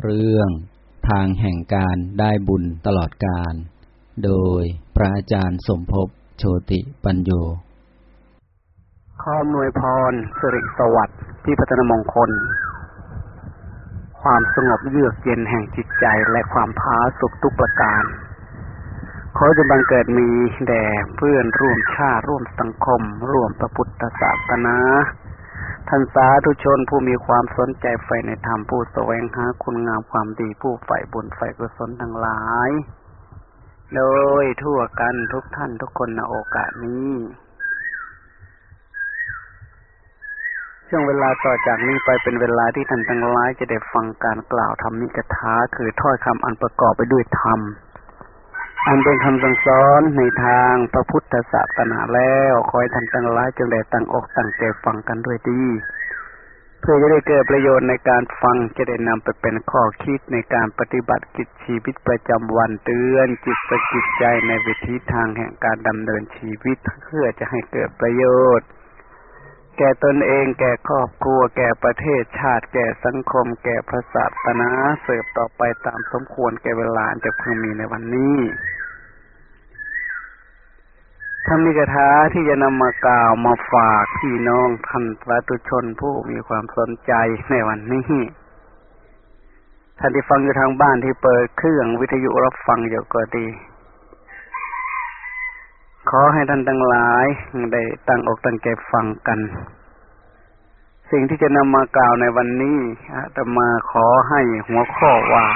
เรื่องทางแห่งการได้บุญตลอดกาล โดยพระอาจารย์สมภพโชติปัญโยข้อหน่วยพรสิริสวัสดิ์ที่พัฒนมงคล ความสงบเยือกเย็นแห่งจิตใจและความพาสุขทุกประการ ขอจะบังเกิดมีแด่เพื่อนร่วมชาติร่วมสังคม ร่วมพระพุทธศาสนา ท่านสาธุชนผู้มีความสนใจใฝ่ในธรรมผู้แสวงหาคุณงามความดีผู้ใฝ่บุญใฝ่กุศลทั้งหลาย โดยทั่วกันทุกท่านทุกคนในโอกาสนี้ช่วงเวลาต่อจากนี้ไปเป็นเวลาที่ท่านทั้งหลายจะได้ฟังการกล่าวธรรมนิกถาคือถ้อยคำอันประกอบไปด้วยธรรม อันเป็นคำสั่งสอนในทางพระพุทธศาสนาแล้วคอยท่านทั้งหลายจงได้ตั้งอกตั้งใจฟังกันด้วยดี เพื่อจะได้เกิดประโยชน์ในการฟังจะได้นำไปเป็นข้อคิดในการปฏิบัติกิจชีวิตประจำวันเตือนจิตประจิตใจในวิถีทางแห่งการดำเนินชีวิตเพื่อจะให้เกิดประโยชน์ แก่ตนเองแก่ครอบครัว แก่ประเทศชาติ แก่สังคม แก่พระศาสนาเสิร์ฟต่อไปตามสมควรแก่เวลาจะพิ่งมีในวันนี้ธรรมิกถาที่จะนำมากล่าวมาฝากพี่น้องท่านสาธุชนผู้มีความสนใจในวันนี้ท่านที่ฟังอยู่ทางบ้านที่เปิดเครื่องวิทยุรับฟังอยู่ก็ดี ขอให้ท่านทั้งหลายได้ตั้งอกตั้งใจฟังกัน สิ่งที่จะนำมากล่าวในวันนี้อาตมาขอให้หัวข้อว่า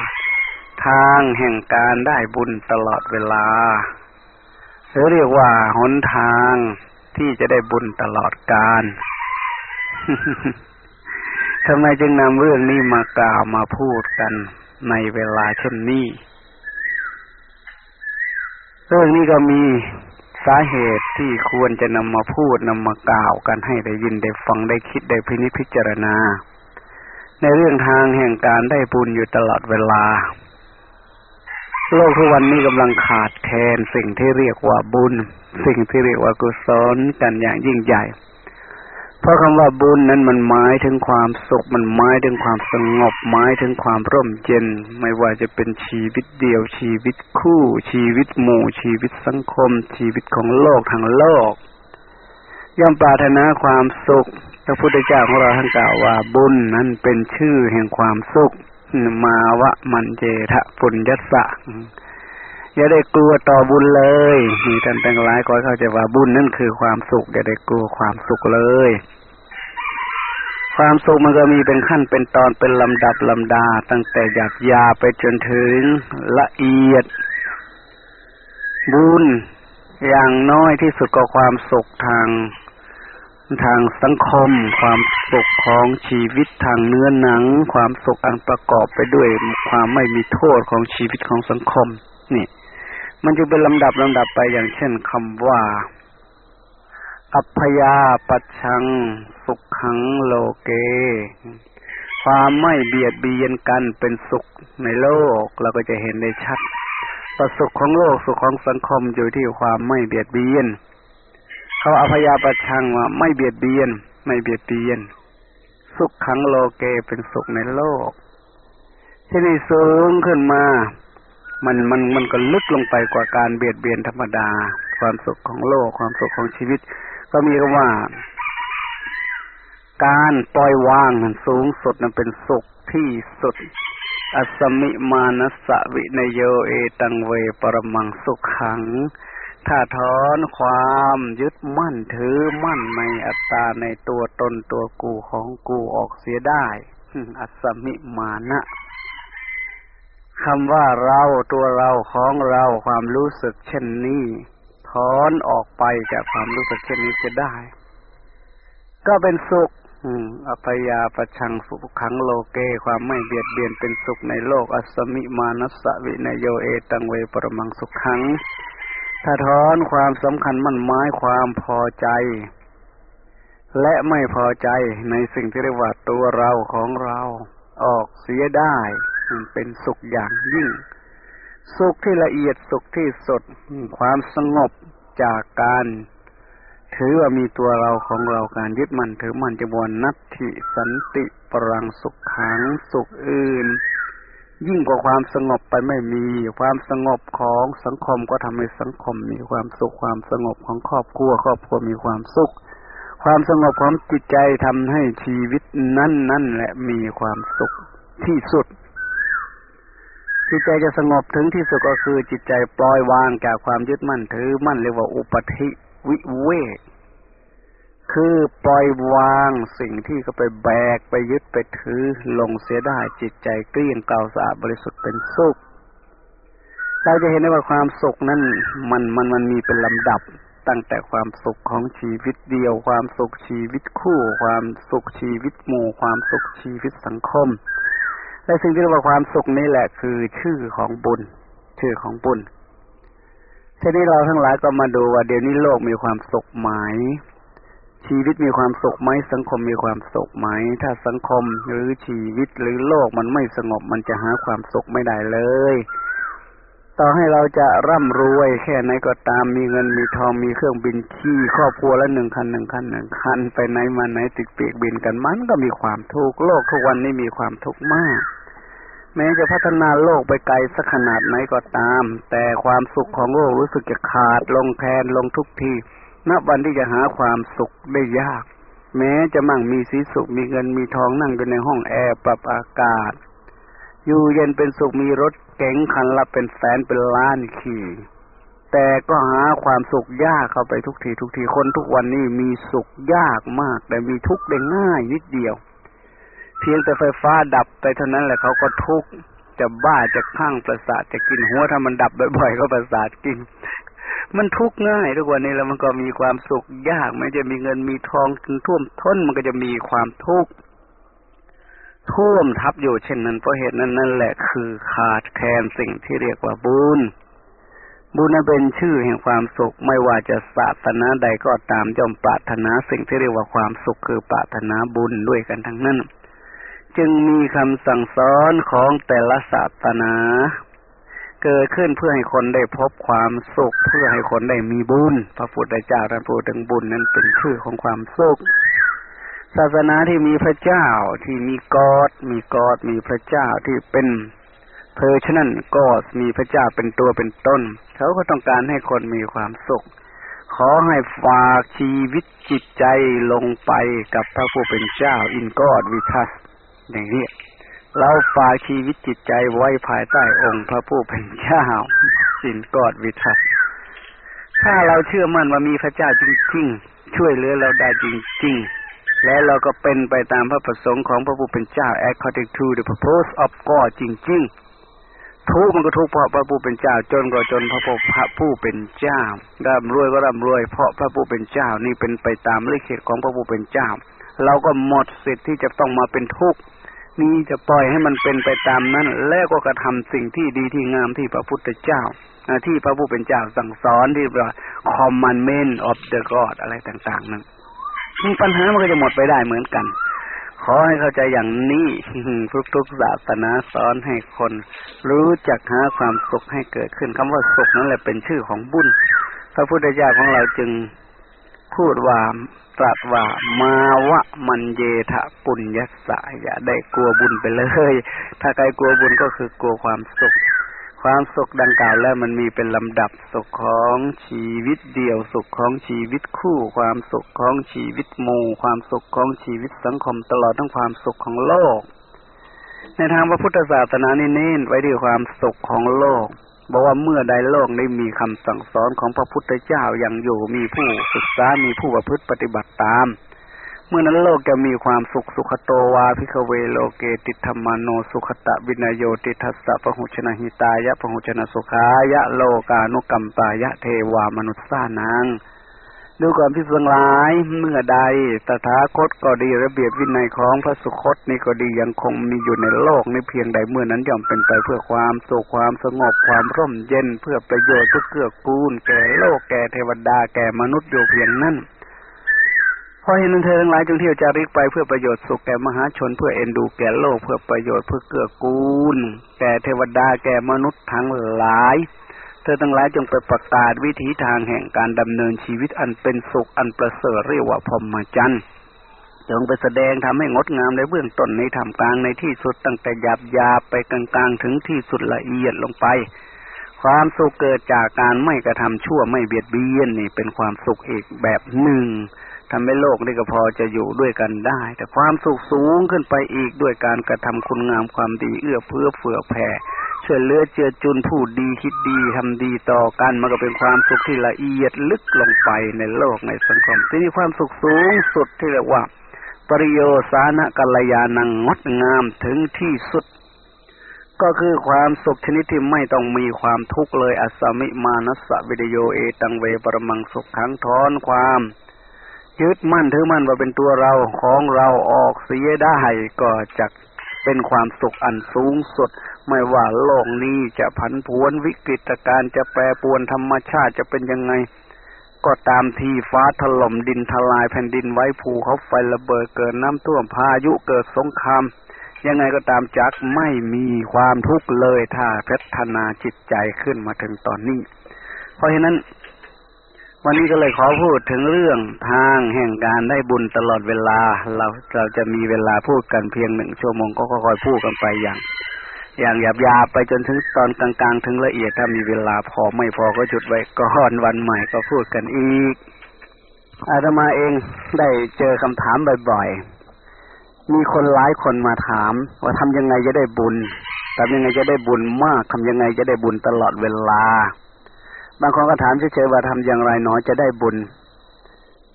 ทางแห่งการได้บุญตลอดเวลาหรือเรียกว่าหนทางที่จะได้บุญตลอดกาลทำไมจึงนำเรื่องนี้มากล่าวมาพูดกันในเวลาเช่นนี้ เรื่องนี้ก็มี สาเหตุที่ควรจะนำมาพูดนำมากล่าวกันให้ได้ยินได้ฟังได้คิดได้พินิจพิจารณา ในเรื่องทางแห่งการได้บุญอยู่ตลอดเวลา โลกทุกวันนี้กำลังขาดแคลนสิ่งที่เรียกว่าบุญ สิ่งที่เรียกว่ากุศลกันอย่างยิ่งใหญ่ เพราะคำว่าบุญนั้นมันหมายถึงความสุข มันหมายถึงความสงบหมายถึงความร่มเย็น ไม่ว่าจะเป็นชีวิตเดียว ชีวิตคู่ ชีวิตหมู่ ชีวิตสังคม ชีวิตของโลกทั้งโลก ย่อมปรารถนาความสุขพระพุทธเจ้าของเราท่านกล่าวว่าบุญนั้นเป็นชื่อแห่งความสุข มาวะมันเจทะปุญญสะอย่าได้กลัวต่อบุญเลยมีท่านแต่งหลายก็เข้าใจว่าบุญนั่นคือความสุขอย่าได้กลัวความสุขเลย ความสุขมันก็มีเป็นขั้นเป็นตอนเป็นลำดับลำดา ตั้งแต่หยาบยาไปจนถึงละเอียด บุญอย่างน้อยที่สุดก็ความสุขทางทางสังคม ความสุขของชีวิตทางเนื้อหนัง ความสุขอันประกอบไปด้วยความไม่มีโทษของชีวิตของสังคม นี่ มันจะเป็นลำดับลำดับไปอย่างเช่นคำว่า อัพยาปัชัง สุขขังโลเก ความไม่เบียดเบียนกันเป็นสุขในโลกเราก็จะเห็นได้ชัดประสุขของโลกสุขของสังคมอยู่ที่ความไม่เบียดเบียน เขาอภยาประชังว่าไม่เบียดเบียน ไม่เบียดเบียน สุขขังโลเกเป็นสุขในโลก ที่นี่สูงขึ้นมา มันมันมันก็ลึกลงไปกว่าการเบียดเบียนธรรมดา ความสุขของโลกความสุขของชีวิต ก็มีคำว่า การปล่อยวางสูงสุดนั้นเป็นสุขที่สุด อสมิมานัสวินโยเอตังเวปรมังสุขขัง ถ้าถอนความยึดมั่นถือมั่นในอัตตาในตัวตนตัวกูของกูออกเสียได้อัศมิมานะคำว่าเราตัวเราของเราความรู้สึกเช่นนี้ อนออกไปจากความรู้สึกเช่นนี้จะได้ ก็เป็นสุขอภยาประชังสุขขังโลเกความไม่เบียดเบียนเป็นสุขในโลก อสมิมานัสวินโยเอตังเวปรมังสุขขังถ้าถอนความสำคัญมั่นหมายความพอใจ และไม่พอใจในสิ่งที่เรียกว่าตัวเราของเรา ออกเสียได้มันเป็นสุขอย่างยิ่ง สุขที่ละเอียดสุขที่สดความสงบจากการ ถือว่ามีตัวเราของเราการยึดมั่นถือมั่นจะบวนนัตถิสันติปรังสุขขังสุขอื่น ยิ่งกว่าความสงบไปไม่มี ความสงบของสังคมก็ทำให้สังคมมีความสุขความสงบของครอบครัว ครอบครัวมีความสุข ความสงบของจิตใจทำให้ชีวิตนั่นนั่นแหละมีความสุขที่สุด จิตใจจะสงบถึงที่สุดก็คือจิตใจปล่อยวางจากความยึดมั่นถือมั่นเรียกว่าอุปธิวิเวกคือปล่อยวางสิ่งที่เขาไปแบกไปยึดไปถือลงเสียได้จิตใจเกลี้ยงเกลาสะอาดบริสุทธิ์เป็นสุข เราจะเห็นได้ว่าความสุขนั้นมันมันมันมีเป็นลำดับตั้งแต่ความสุขของชีวิตเดียว ความสุขชีวิตคู่ ความสุขชีวิตหมู่ ความสุขชีวิตสังคม และสิ่งที่เรียกว่าความสุขนี่แหละคือชื่อของบุญ ชื่อของบุญทีนี้เราทั้งหลายก็มาดูว่าเดี๋ยวนี้โลกมีความสุขไหมชีวิตมีความสุขไหมสังคมมีความสุขไหม ถ้าสังคมหรือชีวิตหรือโลกมันไม่สงบมันจะหาความสุขไม่ได้เลย ต่อให้เราจะร่ำรวยแค่ไหนก็ตามมีเงินมีทองมีเครื่องบินขี่ครอบครัวละหนึ่งคันหนึ่งคันหนึ่งคัน ไปไหนมาไหนติดเปียกบินกันมันก็มีความทุกข์โลกทุกวันนี้มีความทุกข์มาก แม้จะพัฒนาโลกไปไกลสักขนาดไหนก็ตาม แต่ความสุขของโลกรู้สึกจะขาดลงแทนลงทุกทีนับวันที่จะหาความสุขได้ยาก แม้จะมั่งมีสีสุขมีเงินมีทองนั่งอยู่ในห้องแอร์ปรับอากาศ อยู่เย็นเป็นสุขมีรถเก๋งคันละเป็นแสนเป็นล้านขี่ แต่ก็หาความสุขยากเข้าไปทุกทีทุกทีคนทุกวันนี้มีสุขยากมาก แต่มีทุกข์ได้ง่ายนิดเดียว เพียงแต่ไฟฟ้าดับไปเท่านั้นแหละเขาก็ทุกข์จะบ้าจะข้างประสาทจะกินหัวถ้ามันดับบ่อยๆก็ประสาทกิน มันทุกข์ง่ายทุกวันนี้แล้วมันก็มีความสุขยากไม่จะมีเงินมีทองถึงท่วมท้นมันก็จะมีความทุกข์ท่วมทับอยู่เช่นนั้นเพราะเหตุนั้นนั่นแหละคือขาดแคลนสิ่งที่เรียกว่าบุญบุญนั้นเป็นชื่อแห่งความสุขไม่ว่าจะศาสนาใดก็ตามย่อมปรารถนาสิ่งที่เรียกว่าความสุขคือปรารถนาบุญด้วยกันทั้งนั้น จึงมีคำสั่งสอนของแต่ละศาสนา เกิดขึ้นเพื่อให้คนได้พบความสุข เพื่อให้คนได้มีบุญ พระพุทธเจ้าท่านพูดถึงบุญนั้นเป็นชื่อของความสุข ศาสนาที่มีพระเจ้าที่มีกอดมีกอดมีพระเจ้าที่เป็นเพอฉะนั้นกอดมีพระเจ้าเป็นตัวเป็นต้น เขาก็ต้องการให้คนมีความสุข ขอให้ฝากชีวิตจิตใจลงไปกับพระผู้เป็นเจ้า อินกอดวิทัส อย่างนี้เราฝากชีวิตจิตใจไว้ภายใต้องค์พระผู้เป็นเจ้าสินกอดวิทัศถ้าเราเชื่อมั่นว่ามีพระเจ้าจริงๆ ช่วยเหลือเราได้จริงๆ และเราก็เป็นไปตามพระประสงค์ของพระผู้เป็นเจ้า according to the purpose of God จริงๆ ทุกมันก็ทุกเพราะพระผู้เป็นเจ้า จนก็จนเพราะพระผู้เป็นเจ้าร่ำรวยก็ร่ำรวย เพราะพระผู้เป็นเจ้านี่เป็นไปตามลิขิตของพระผู้เป็นเจ้า เราก็หมดสิทธิ์ที่จะต้องมาเป็นทุกข์ นี้จะปล่อยให้มันเป็นไปตามนั้น แล้วก็กระทำสิ่งที่ดีที่งามที่พระพุทธเจ้าที่พระผู้เป็นเจ้าสั่งสอนที่ว่า commandment of the God อะไรต่าง ๆ นั้นปัญหามันก็จะหมดไปได้เหมือนกัน ขอให้เข้าใจอย่างนี้ทุกๆศาสนาสอนให้คน รู้จักหาความสุขให้เกิดขึ้นคำว่าสุขนั่นแหละเป็นชื่อของบุญ พระพุทธเจ้าของเราจึง พูดว่าตรัสว่ามาวะมันเยทะปุญญสาอย่าได้กลัวบุญไปเลย ถ้าใครกลัวบุญก็คือกลัวความสุข ความสุขดังกล่าวแล้วมันมีเป็นลำดับสุขของชีวิตเดียวสุขของชีวิตคู่ ความสุขของชีวิตหมู่ ความสุขของชีวิตสังคมตลอดทั้งความสุขของโลก ในทางพระพุทธศาสนานี่เน้นไว้ด้วยความสุขของโลก บอกว่าเมื่อใดโลกได้มีคำสั่งสอนของพระพุทธเจ้าอย่างอยู่มีผู้ศึกษา มีผู้ประพฤติปฏิบัติตาม เมื่อนั้นโลกจะมีความสุขสุขโตวาพิคเวโลเกติธรรมโนสุขตะวินโยติทัสสะปะหุชนะหิตายะปะหุชนะสุขายะโลกานุกรรมตายะเทวามนุษสานัง ดูก่อนพิสังหลาย เมื่อใดตถาคตก็ดีระเบียบวินัยของพระสุคตนี่ก็ดียังคงมีอยู่ในโลกในเพียงใดเมื่อนั้นย่อมเป็นไปเพื่อความสุขความสงบความร่มเย็นเพื่อประโยชน์เพื่อเกื้อกูล แก่โลกแก่เทวดาแก่มนุษย์อยู่เพียงนั้นพอเห็นนันเธอทั้งหลายจงเที่ยวจาริกไปเพื่อประโยชน์สุขแก่มหาชนเพื่อเอ็นดูแก่โลกเพื่อประโยชน์เพื่อเกื้อกูลแก่เทวดาแก่มนุษย์ทั้งหลาย เธอทั้งหลายจงไปประกาศวิถีทางแห่งการดำเนินชีวิตอันเป็นสุขอันประเสริฐเรียกว่าพรหมจรรย์จงไปแสดงทำให้งดงามในเบื้องต้นในทำกลางในที่สุดตั้งแต่หยาบยาไปกลางๆถึงที่สุดละเอียดลงไป ความสุขเกิดจากการไม่กระทำชั่วไม่เบียดเบียนนี่เป็นความสุขอีกแบบหนึ่งทำให้โลกนี้ก็พอจะอยู่ด้วยกันได้ แต่ความสุขสูงขึ้นไปอีกด้วยการกระทำคุณงามความดีเอื้อเพื่อเฟื่อแผ่ ช่วยเหลือเจือจุนพูดดีคิดดีทำดีต่อกันมันก็เป็นความสุขที่ละเอียดลึกลงไปในโลกในสังคม ที่นี่ความสุขสูงสุดที่เรียกว่า ปริโยสานะกัลยาณังงดงามถึงที่สุด ก็คือความสุขชนิดที่ไม่ต้องมีความทุกข์เลยอสมิมานัสสะวิดโยเอตังเวปรมังสุขขังทอนความยึดมั่นถือมั่นว่าเป็นตัวเราของเราออกเสียได้ก็จะเป็นความสุขอันสูงสุด ไม่ว่าโลกนี้จะผันผวนวิกฤตการณ์จะแปรปวนธรรมชาติจะเป็นยังไง ก็ตามที่ฟ้าถล่มดินทลายแผ่นดินไว้ภูเขาไฟระเบิดเกิดน้ำท่วมพายุเกิดสงครามยังไงก็ตามจักไม่มีความทุกข์เลยถ้าพัฒนาจิตใจขึ้นมาถึงตอนนี้ เพราะฉะนั้น วันนี้ก็เลยขอพูดถึงเรื่องทางแห่งการได้บุญตลอดเวลา เราเราจะมีเวลาพูดกันเพียงหนึ่งชั่วโมงก็ค่อยๆพูดกันไปอย่าง อย่างหยาบยาไปจนถึงตอนกลางๆ ถึงละเอียดถ้ามีเวลาพอไม่พอก็จุดไว้ก่อนวันใหม่ก็พูดกันอีก อาตมาเองได้เจอคำถามบ่อยๆ มีคนหลายคนมาถาม ว่าทำยังไงจะได้บุญทำยังไงจะได้บุญมากทำยังไงจะได้บุญตลอดเวลา บางคนก็ถามเฉยๆว่าทำอย่างไรหนอจะได้บุญ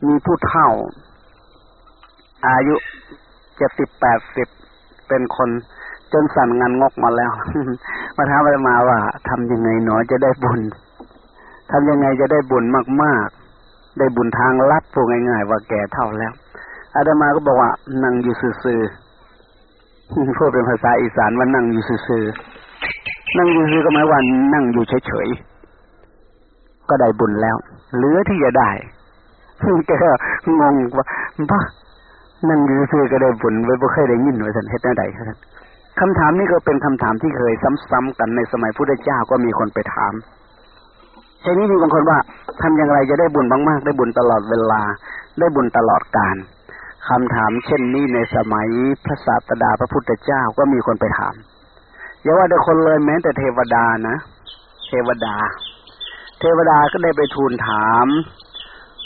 มีผู้เฒ่า อายุเจ็ดสิบแปดสิบเป็นคน จนสั่นงานงกมาแล้วมาถามอามาว่าทำยังไงหนอจะได้บุญทำยังไงจะได้บุญมากๆ ได้บุญทางลัดพูดง่ายๆว่าแก่เท่าแล้วอาตมาก็บอกว่านั่งอยู่ซื่อๆพูดเป็นภาษาอีสานว่านั่งอยู่ซื่อๆนั่งอยู่ซื่อก็หมายว่านั่งอยู่เฉยๆก็ได้บุญแล้ว เหลือที่จะได้แกก็งงว่าบ้านั่งอยู่ซื่อก็ได้บุญไว้บ่เคยได้ยินไว่าสันเฮ็ดได้ครับ คำถามนี้ก็เป็นคำถามที่เคยซ้ำๆกันในสมัยพุทธเจ้าก็มีคนไปถามทีนี้มีบางคนว่าทำอย่างไรจะได้บุญมากๆ ได้บุญตลอดเวลา ได้บุญตลอดกาลคำถามเช่นนี้ในสมัยพระศาสดาพระพุทธเจ้าก็มีคนไปถามอย่าว่าแต่คนเลยแม้แต่เทวดานะ เทวดา เทวดาก็ได้ไปทูลถาม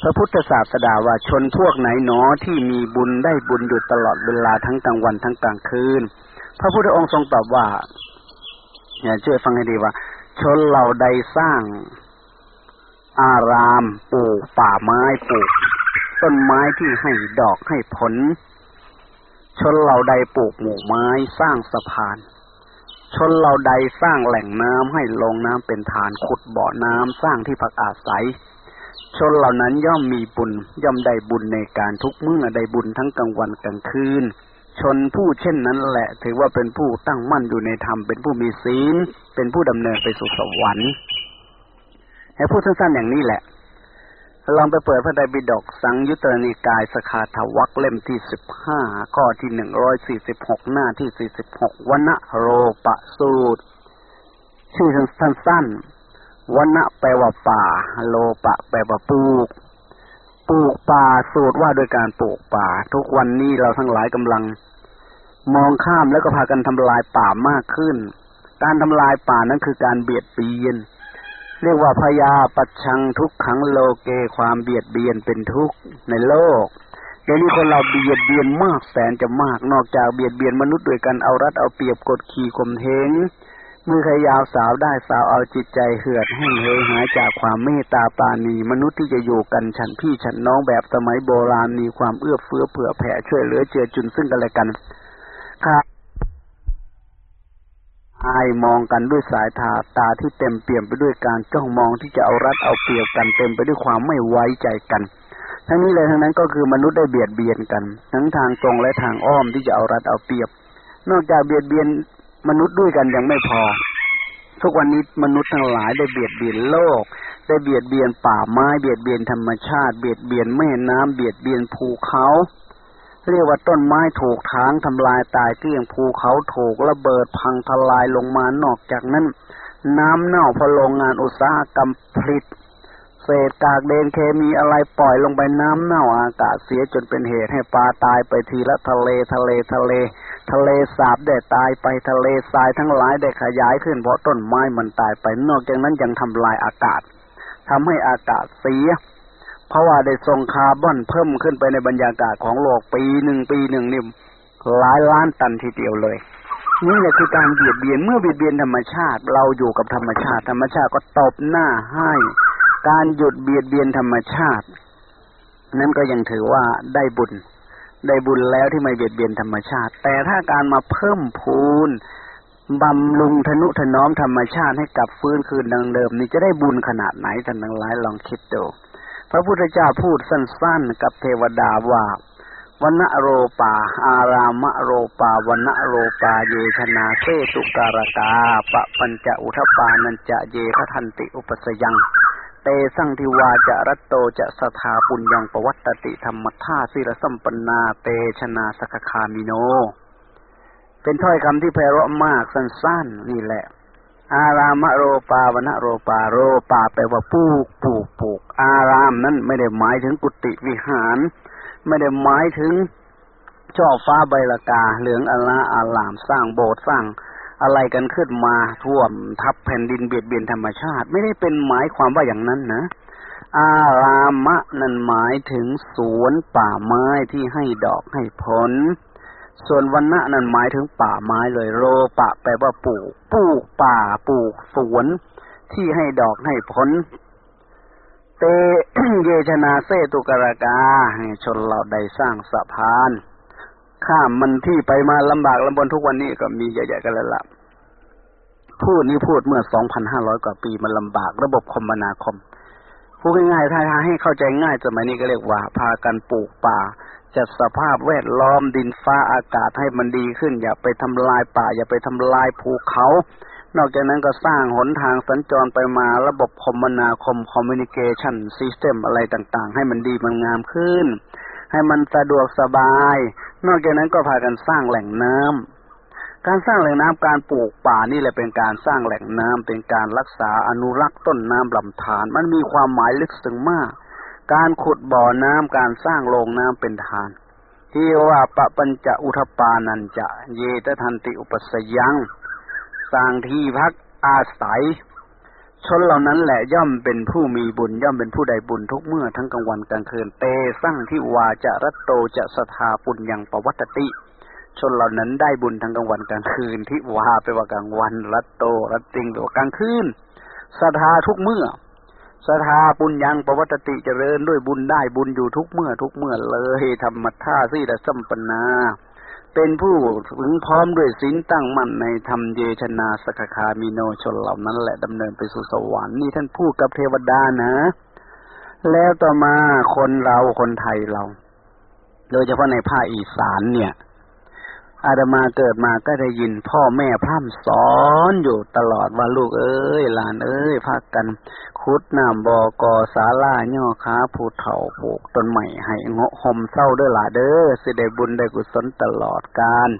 พระพุทธศาสดาว่าชนพวกไหนหนอที่มีบุญได้บุญอยู่ตลอดเวลาทั้งกลางวันทั้งกลางคืน พระพุทธองค์ทรงตอบว่าเนี่ยช่วยฟังให้ดีว่า ชนเหล่าใดสร้าง อารามปลูกป่าไม้ปลูกต้นไม้ที่ให้ดอกให้ผล ชนเหล่าใดปลูกหมู่ไม้สร้างสะพาน ชนเราใดสร้างแหล่งน้ำให้ลงน้ำเป็นฐานขุดบ่อน้ำสร้างที่พักอาศัย ชนเหล่านั้นย่อมมีบุญย่อมได้บุญในการทุกเมื่อได้บุญทั้งกลางวันกลางคืน ชนผู้เช่นนั้นแหละ ถือว่าเป็นผู้ตั้งมั่นอยู่ในธรรม เป็นผู้มีศีล เป็นผู้ดำเนินไปสู่สวรรค์ให้พูดสั้นๆอย่างนี้แหละ ลองไปเปิดพระไตรปิฎกสังยุตตนิกายสคาทวักเล่มที่สิบห้าข้อที่หนึ่งร้อยสี่สิบหกหน้าที่สี่สิบหกวณโรปะสูตร ชื่อสั้นๆวณแปลว่าป่า โลปะแปลว่าปลูก ปลูกป่าสูตรว่าโดยการปลูกป่า ทุกวันนี้เราทั้งหลายกำลัง มองข้ามแล้วก็พากันทำลายป่ามากขึ้น การทำลายป่านั้นคือการเบียดเบียน เรียกว่าพยาปัจชังทุกขังโลเกความเบียดเบียนเป็นทุกข์ในโลกเดี๋ยวนี้คนเราเบียดเบียนมากแสนจะมากนอกจากเบียดเบียนมนุษย์ด้วยกันเอารัดเอาเปรียบกดขี่ข่มเหง มือใครยาวสาวได้สาวเอาจิตใจเหือดแห้งเหยหายจากความเมตตาปาณีมนุษย์ที่จะอยู่กันฉันพี่ฉันน้องแบบสมัยโบราณมีความเอื้อเฟื้อเผื่อแผ่ช่วยเหลือเจือจุนซึ่งกันและกันค่ะอายมองกันด้วยสายตาตาที่เต็มเปี่ยมไปด้วยการจ้องมองที่จะเอารัดเอาเปรียบกันเต็มไปด้วยความไม่ไว้ใจกันทั้งนี้เลยทั้งนั้นก็คือมนุษย์ได้เบียดเบียนกัน ทั้งทางตรงและทางอ้อมที่จะเอารัดเอาเปรียบ นอกจากเบียดเบียน มนุษย์ด้วยกันยังไม่พอ ทุกวันนี้มนุษย์ทั้งหลายได้เบียดเบียนโลก ได้เบียดเบียนป่าไม้เบียดเบียนธรรมชาติ เบียดเบียนแม่น้ำเบียดเบียนภูเขาเรียกว่าต้นไม้ถูกทางทำลายตายเกลี้ยงภูเขาถูกระเบิดพังทลายลงมานอกจากนั้น น้ำเน่าพอโรงงานอุตสาหกรรมผลิต เศษกากเดนเคมีอะไรปล่อยลงไปน้ำเน่าอากาศเสียจนเป็นเหตุให้ปลาตายไปทีละทะเลทะเลทะเล ทะเลสาบได้ตายไปทะเลทรายทั้งหลายได้ขยายขึ้นเพราะต้นไม้มันตายไปนอกจากนั้นยังทำลายอากาศทำให้อากาศเสียเพราะว่าได้ส่งคาร์บอนเพิ่มขึ้นไปในบรรยากาศของโลกปีหนึ่งปีหนึ่งนี่หลายล้านตันทีเดียวเลยนี่แหละคือการเบียดเบียนเมื่อเบียดเบียนธรรมชาติ เราอยู่กับธรรมชาติ ธรรมชาติก็ตบหน้าให้ การหยุดเบียดเบียนธรรมชาติ นั่นก็ยังถือว่าได้บุญ ได้บุญแล้วที่ไม่เบียดเบียนธรรมชาติ แต่ถ้าการมาเพิ่มพูนบำรุงทนุถนอมธรรมชาติให้กลับฟื้นคืนดังเดิม นี่จะได้บุญขนาดไหนท่านทั้งหลายลองคิดดูพระพุทธเจ้าพูดสั้นๆ กับเทวดาว่าวันโรปา อารามโรปาวันโรปา เยชนาเซตุการกาปะปัญจอุทปานันจะเยคทันติอุปสยัง เตสังทิวาจะรัตโตจะสถาปุญญังปวัตติธรรมธาสิรสัมปนาเตชนาสกคามิโน เป็นถ้อยคำที่ไพเราะมากสั้นๆ นี่แหละ อารามโรปาวนะโรปาโรปาแปลว่าปลูกปลูกปลูก อารามนั้นไม่ได้หมายถึงกุฏิวิหาร ไม่ได้หมายถึงช่อฟ้าใบละกา เหลืองอลาอารามสร้างโบสถ์สร้าง อะไรกันขึ้นมาท่วมทับแผ่นดินเบียดเบียนธรรมชาติ ไม่ได้เป็นหมายความว่าอย่างนั้นนะ อารามะนั่นหมายถึงสวนป่าไม้ที่ให้ดอกให้ผล ส่วนวันณะนั่นหมายถึงป่าไม้เลยโรปะแปลว่าปลูกปลูกป่าปลูกสวนที่ให้ดอกให้ผลเตเยชนาเซตุกรากาให้ชนเราได้สร้างสะพาน ข้ามมันที่ไปมาลำบากลำบนทุกวันนี้ก็มีเยอะๆกันแล้วล่ะพูดนี้พูดเมื่อสองพันห้าร้อยกว่าปีมันลำบากระบบคมนาคมพูดง่ายๆถ้าให้เข้าใจง่ายสมัยนี้ก็เรียกว่า พากันปลูกป่า จัดสภาพแวดล้อมดินฟ้าอากาศให้มันดีขึ้น อย่าไปทำลายป่า อย่าไปทำลายภูเขา นอกจากนั้นก็สร้างหนทางสัญจรไปมาระบบคมนาคม communication system อะไรต่างๆ ให้มันดีมันงามขึ้น ให้มันสะดวกสบาย นอกจากนั้นก็พากันสร้างแหล่งน้ำการสร้างแหล่งน้ำการปลูกป่านี่แหละเป็นการสร้างแหล่งน้ำเป็นการรักษาอนุรักษ์ต้นน้ำลำธารมันมีความหมายลึกซึ้งมาก การขุดบ่อน้ำการสร้างโรงน้ำเป็นทาน ที่ว่าปะปัญจะอุทปานันจะ เยตทันติอุปสยังสร้างที่พักอาศัย ชนเหล่านั้นแหละย่อมเป็นผู้มีบุญ ย่อมเป็นผู้ใดบุญทุกเมื่อทั้งกลางวันกลางคืนเตสั่งที่วาจะรัตโตจะสถาปุญญังปวัตติ ชนเหล่านั้นได้บุญทั้งกลางวันกลางคืนที่วาไปว่ากลางวันรัตโตรัตติงแปลว่ากลางคืนสถาทุกเมื่อสถาปุญญังปวัตติเจริญด้วยบุญได้บุญอยู่ทุกเมื่อทุกเมื่อเลยธรรมท่าสีละสัมปนา เป็นผู้ถึงพร้อมด้วยศีลตั้งมั่นในธรรมเยชนาสกคามิโนชนเหล่านั้นแหละดำเนินไปสู่สวรรค์นี่ท่านพูดกับเทวดานะ แล้วต่อมาคนเราคนไทยเรา โดยเฉพาะในภาคอีสานเนี่ย อาดมาเกิดมาก็ได้ยินพ่อแม่พร่ำสอนอยู่ตลอดว่าลูกเอ้ยหลานเอ้ยพักกันคุดน้ำบอกอสาลาย่อค้าผูเถ่าปลูกต้นใหม่ให้เงาะหอมเศร้าเด้อหล่าเด้อสิได้บุญได้กุศลตลอดกาล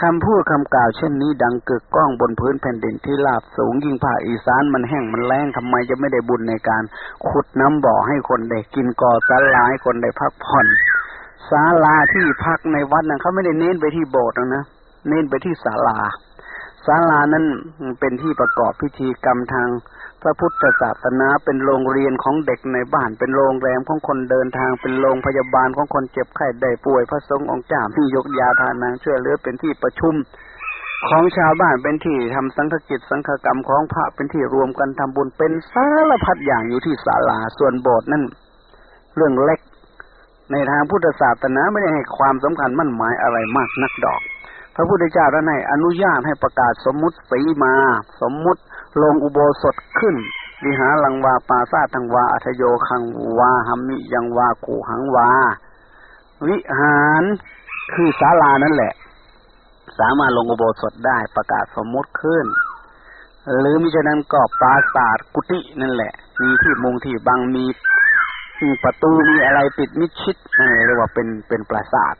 คำพูดคำกล่าวเช่นนี้ดังกึกก้องบนพื้นแผ่นดินที่ลาบสูงยิ่งภาคอีสานมันแห้งมันแล้งทำไมจะไม่ได้บุญในการขุดน้ำบ่อให้คนได้กินก่อสาลาให้คนได้พักผ่อน ศาลาที่พักในวัดนั้นเขาไม่ได้เน้นไปที่โบสถ์นะเน้นไปที่ศาลาศาลานั้นเป็นที่ประกอบพิธีกรรมทางพระพุทธศาสนาเป็นโรงเรียนของเด็กในบ้าน เป็นโรงแรมของคนเดินทาง เป็นโรงพยาบาลของคนเจ็บไข้ได้ป่วยพระสงฆ์องค์เจ้าที่ยกยาทานนางช่วยเหลือเป็นที่ประชุมของชาวบ้านเป็นที่ทำสังฆกิจสังฆกรรมของพระเป็นที่รวมกันทำบุญเป็นสารพัดอย่างอยู่ที่ศาลาส่วนโบสถ์นั่นเรื่องเล็ก ในทางพุทธศาสนาไม่ได้ให้ความสำคัญมั่นหมายอะไรมากนักดอก พระพุทธเจ้าท่านให้อนุญาตให้ประกาศสมมุติสีมา สมมุติลงอุโบสถขึ้นวิหารังวาปาซาทังวาอัทโยคังวาหัมมิยังวากูหังวา วิหารคือศาลานั่นแหละ สามารถลงอุโบสถได้ประกาศสมมุติขึ้น หรือมิฉะนั้นก็ปราสาทกุฏินั่นแหละ มีที่มุงที่บังมี ประตูมีอะไรปิดมิดชิดนั่นเรียกว่าเป็นเป็นปราสาท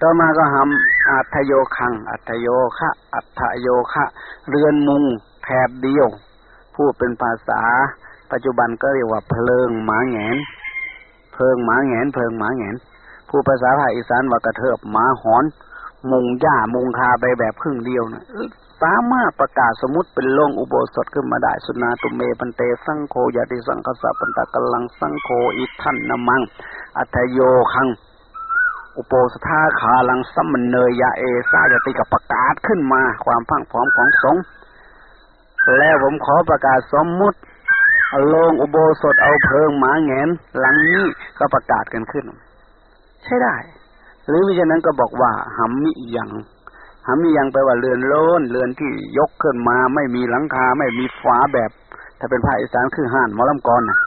ต่อมาก็ทำอัทโยคัง อัทโยคะอัทโยคะ เรือนมุงแถบเดียว พูดเป็นภาษา ปัจจุบันก็เรียกว่าเพลิงหมาแงน เพลิงหมาแงน เพลิงหมาแงน ผู้ภาษาภาคอีสานว่ากระเทิบหมาหอน มุงหญ้ามุงคาไปแบบครึ่งเดียวนะ สามารถประกาศสมมติเป็นโลงอุโบสถขึ้นมาได้ สุนาตุเมปันเตสังโฆยาติสังคสะปันตะกลังสังโฆอิทันนมัง อัตโยคัง อุโปสถาคาลังสัมมเนยยาเอซายติกับประกาศขึ้นมา ความพังพร้อมของสงฆ์แล้วผมขอประกาศสมมุติเอาลงอุโบสถเอาเพิงหมาแงนหลังนี้ก็ประกาศกันขึ้น ใช่ได้ หรือวิจนั้นก็บอกว่าหำมิยัง หำมิยังแปลว่าเรือนโล้นเรือนที่ยกขึ้นมา ไม่มีหลังคาไม่มีฝาแบบ ถ้าเป็นภาคอีสานคือห่านมอลำกรนะ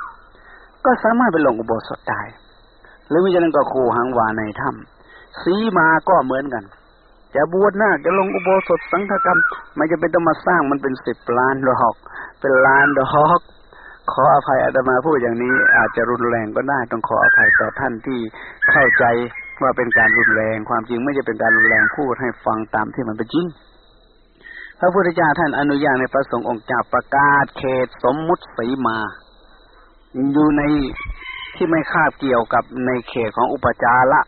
ก็สามารถไปลงอุโบสถได้ หรือวิจนั้นก็คูหังวาในถ้ำสีมาก็เหมือนกันจะบวชหน้าจะลงอุโบสถสังฆกรรม ไม่จะเป็นต้องมาสร้างมันเป็นสิบล้านดอก เป็นล้านดอก ขออภัยอาตมาพูดอย่างนี้อาจจะรุนแรงก็ได้ต้องขออภัยต่อท่านที่เข้าใจ ว่าเป็นการรุนแรง ความจริงไม่จะเป็นการรุนแรงพูดให้ฟังตามที่มันเป็นจริงพระพุทธเจ้าท่านอนุญาตในพระสงฆ์องค์จาประกาศเขตสมมุติสีมา อยู่ในที่ไม่คาบเกี่ยวกับในเขตของอุปจาระ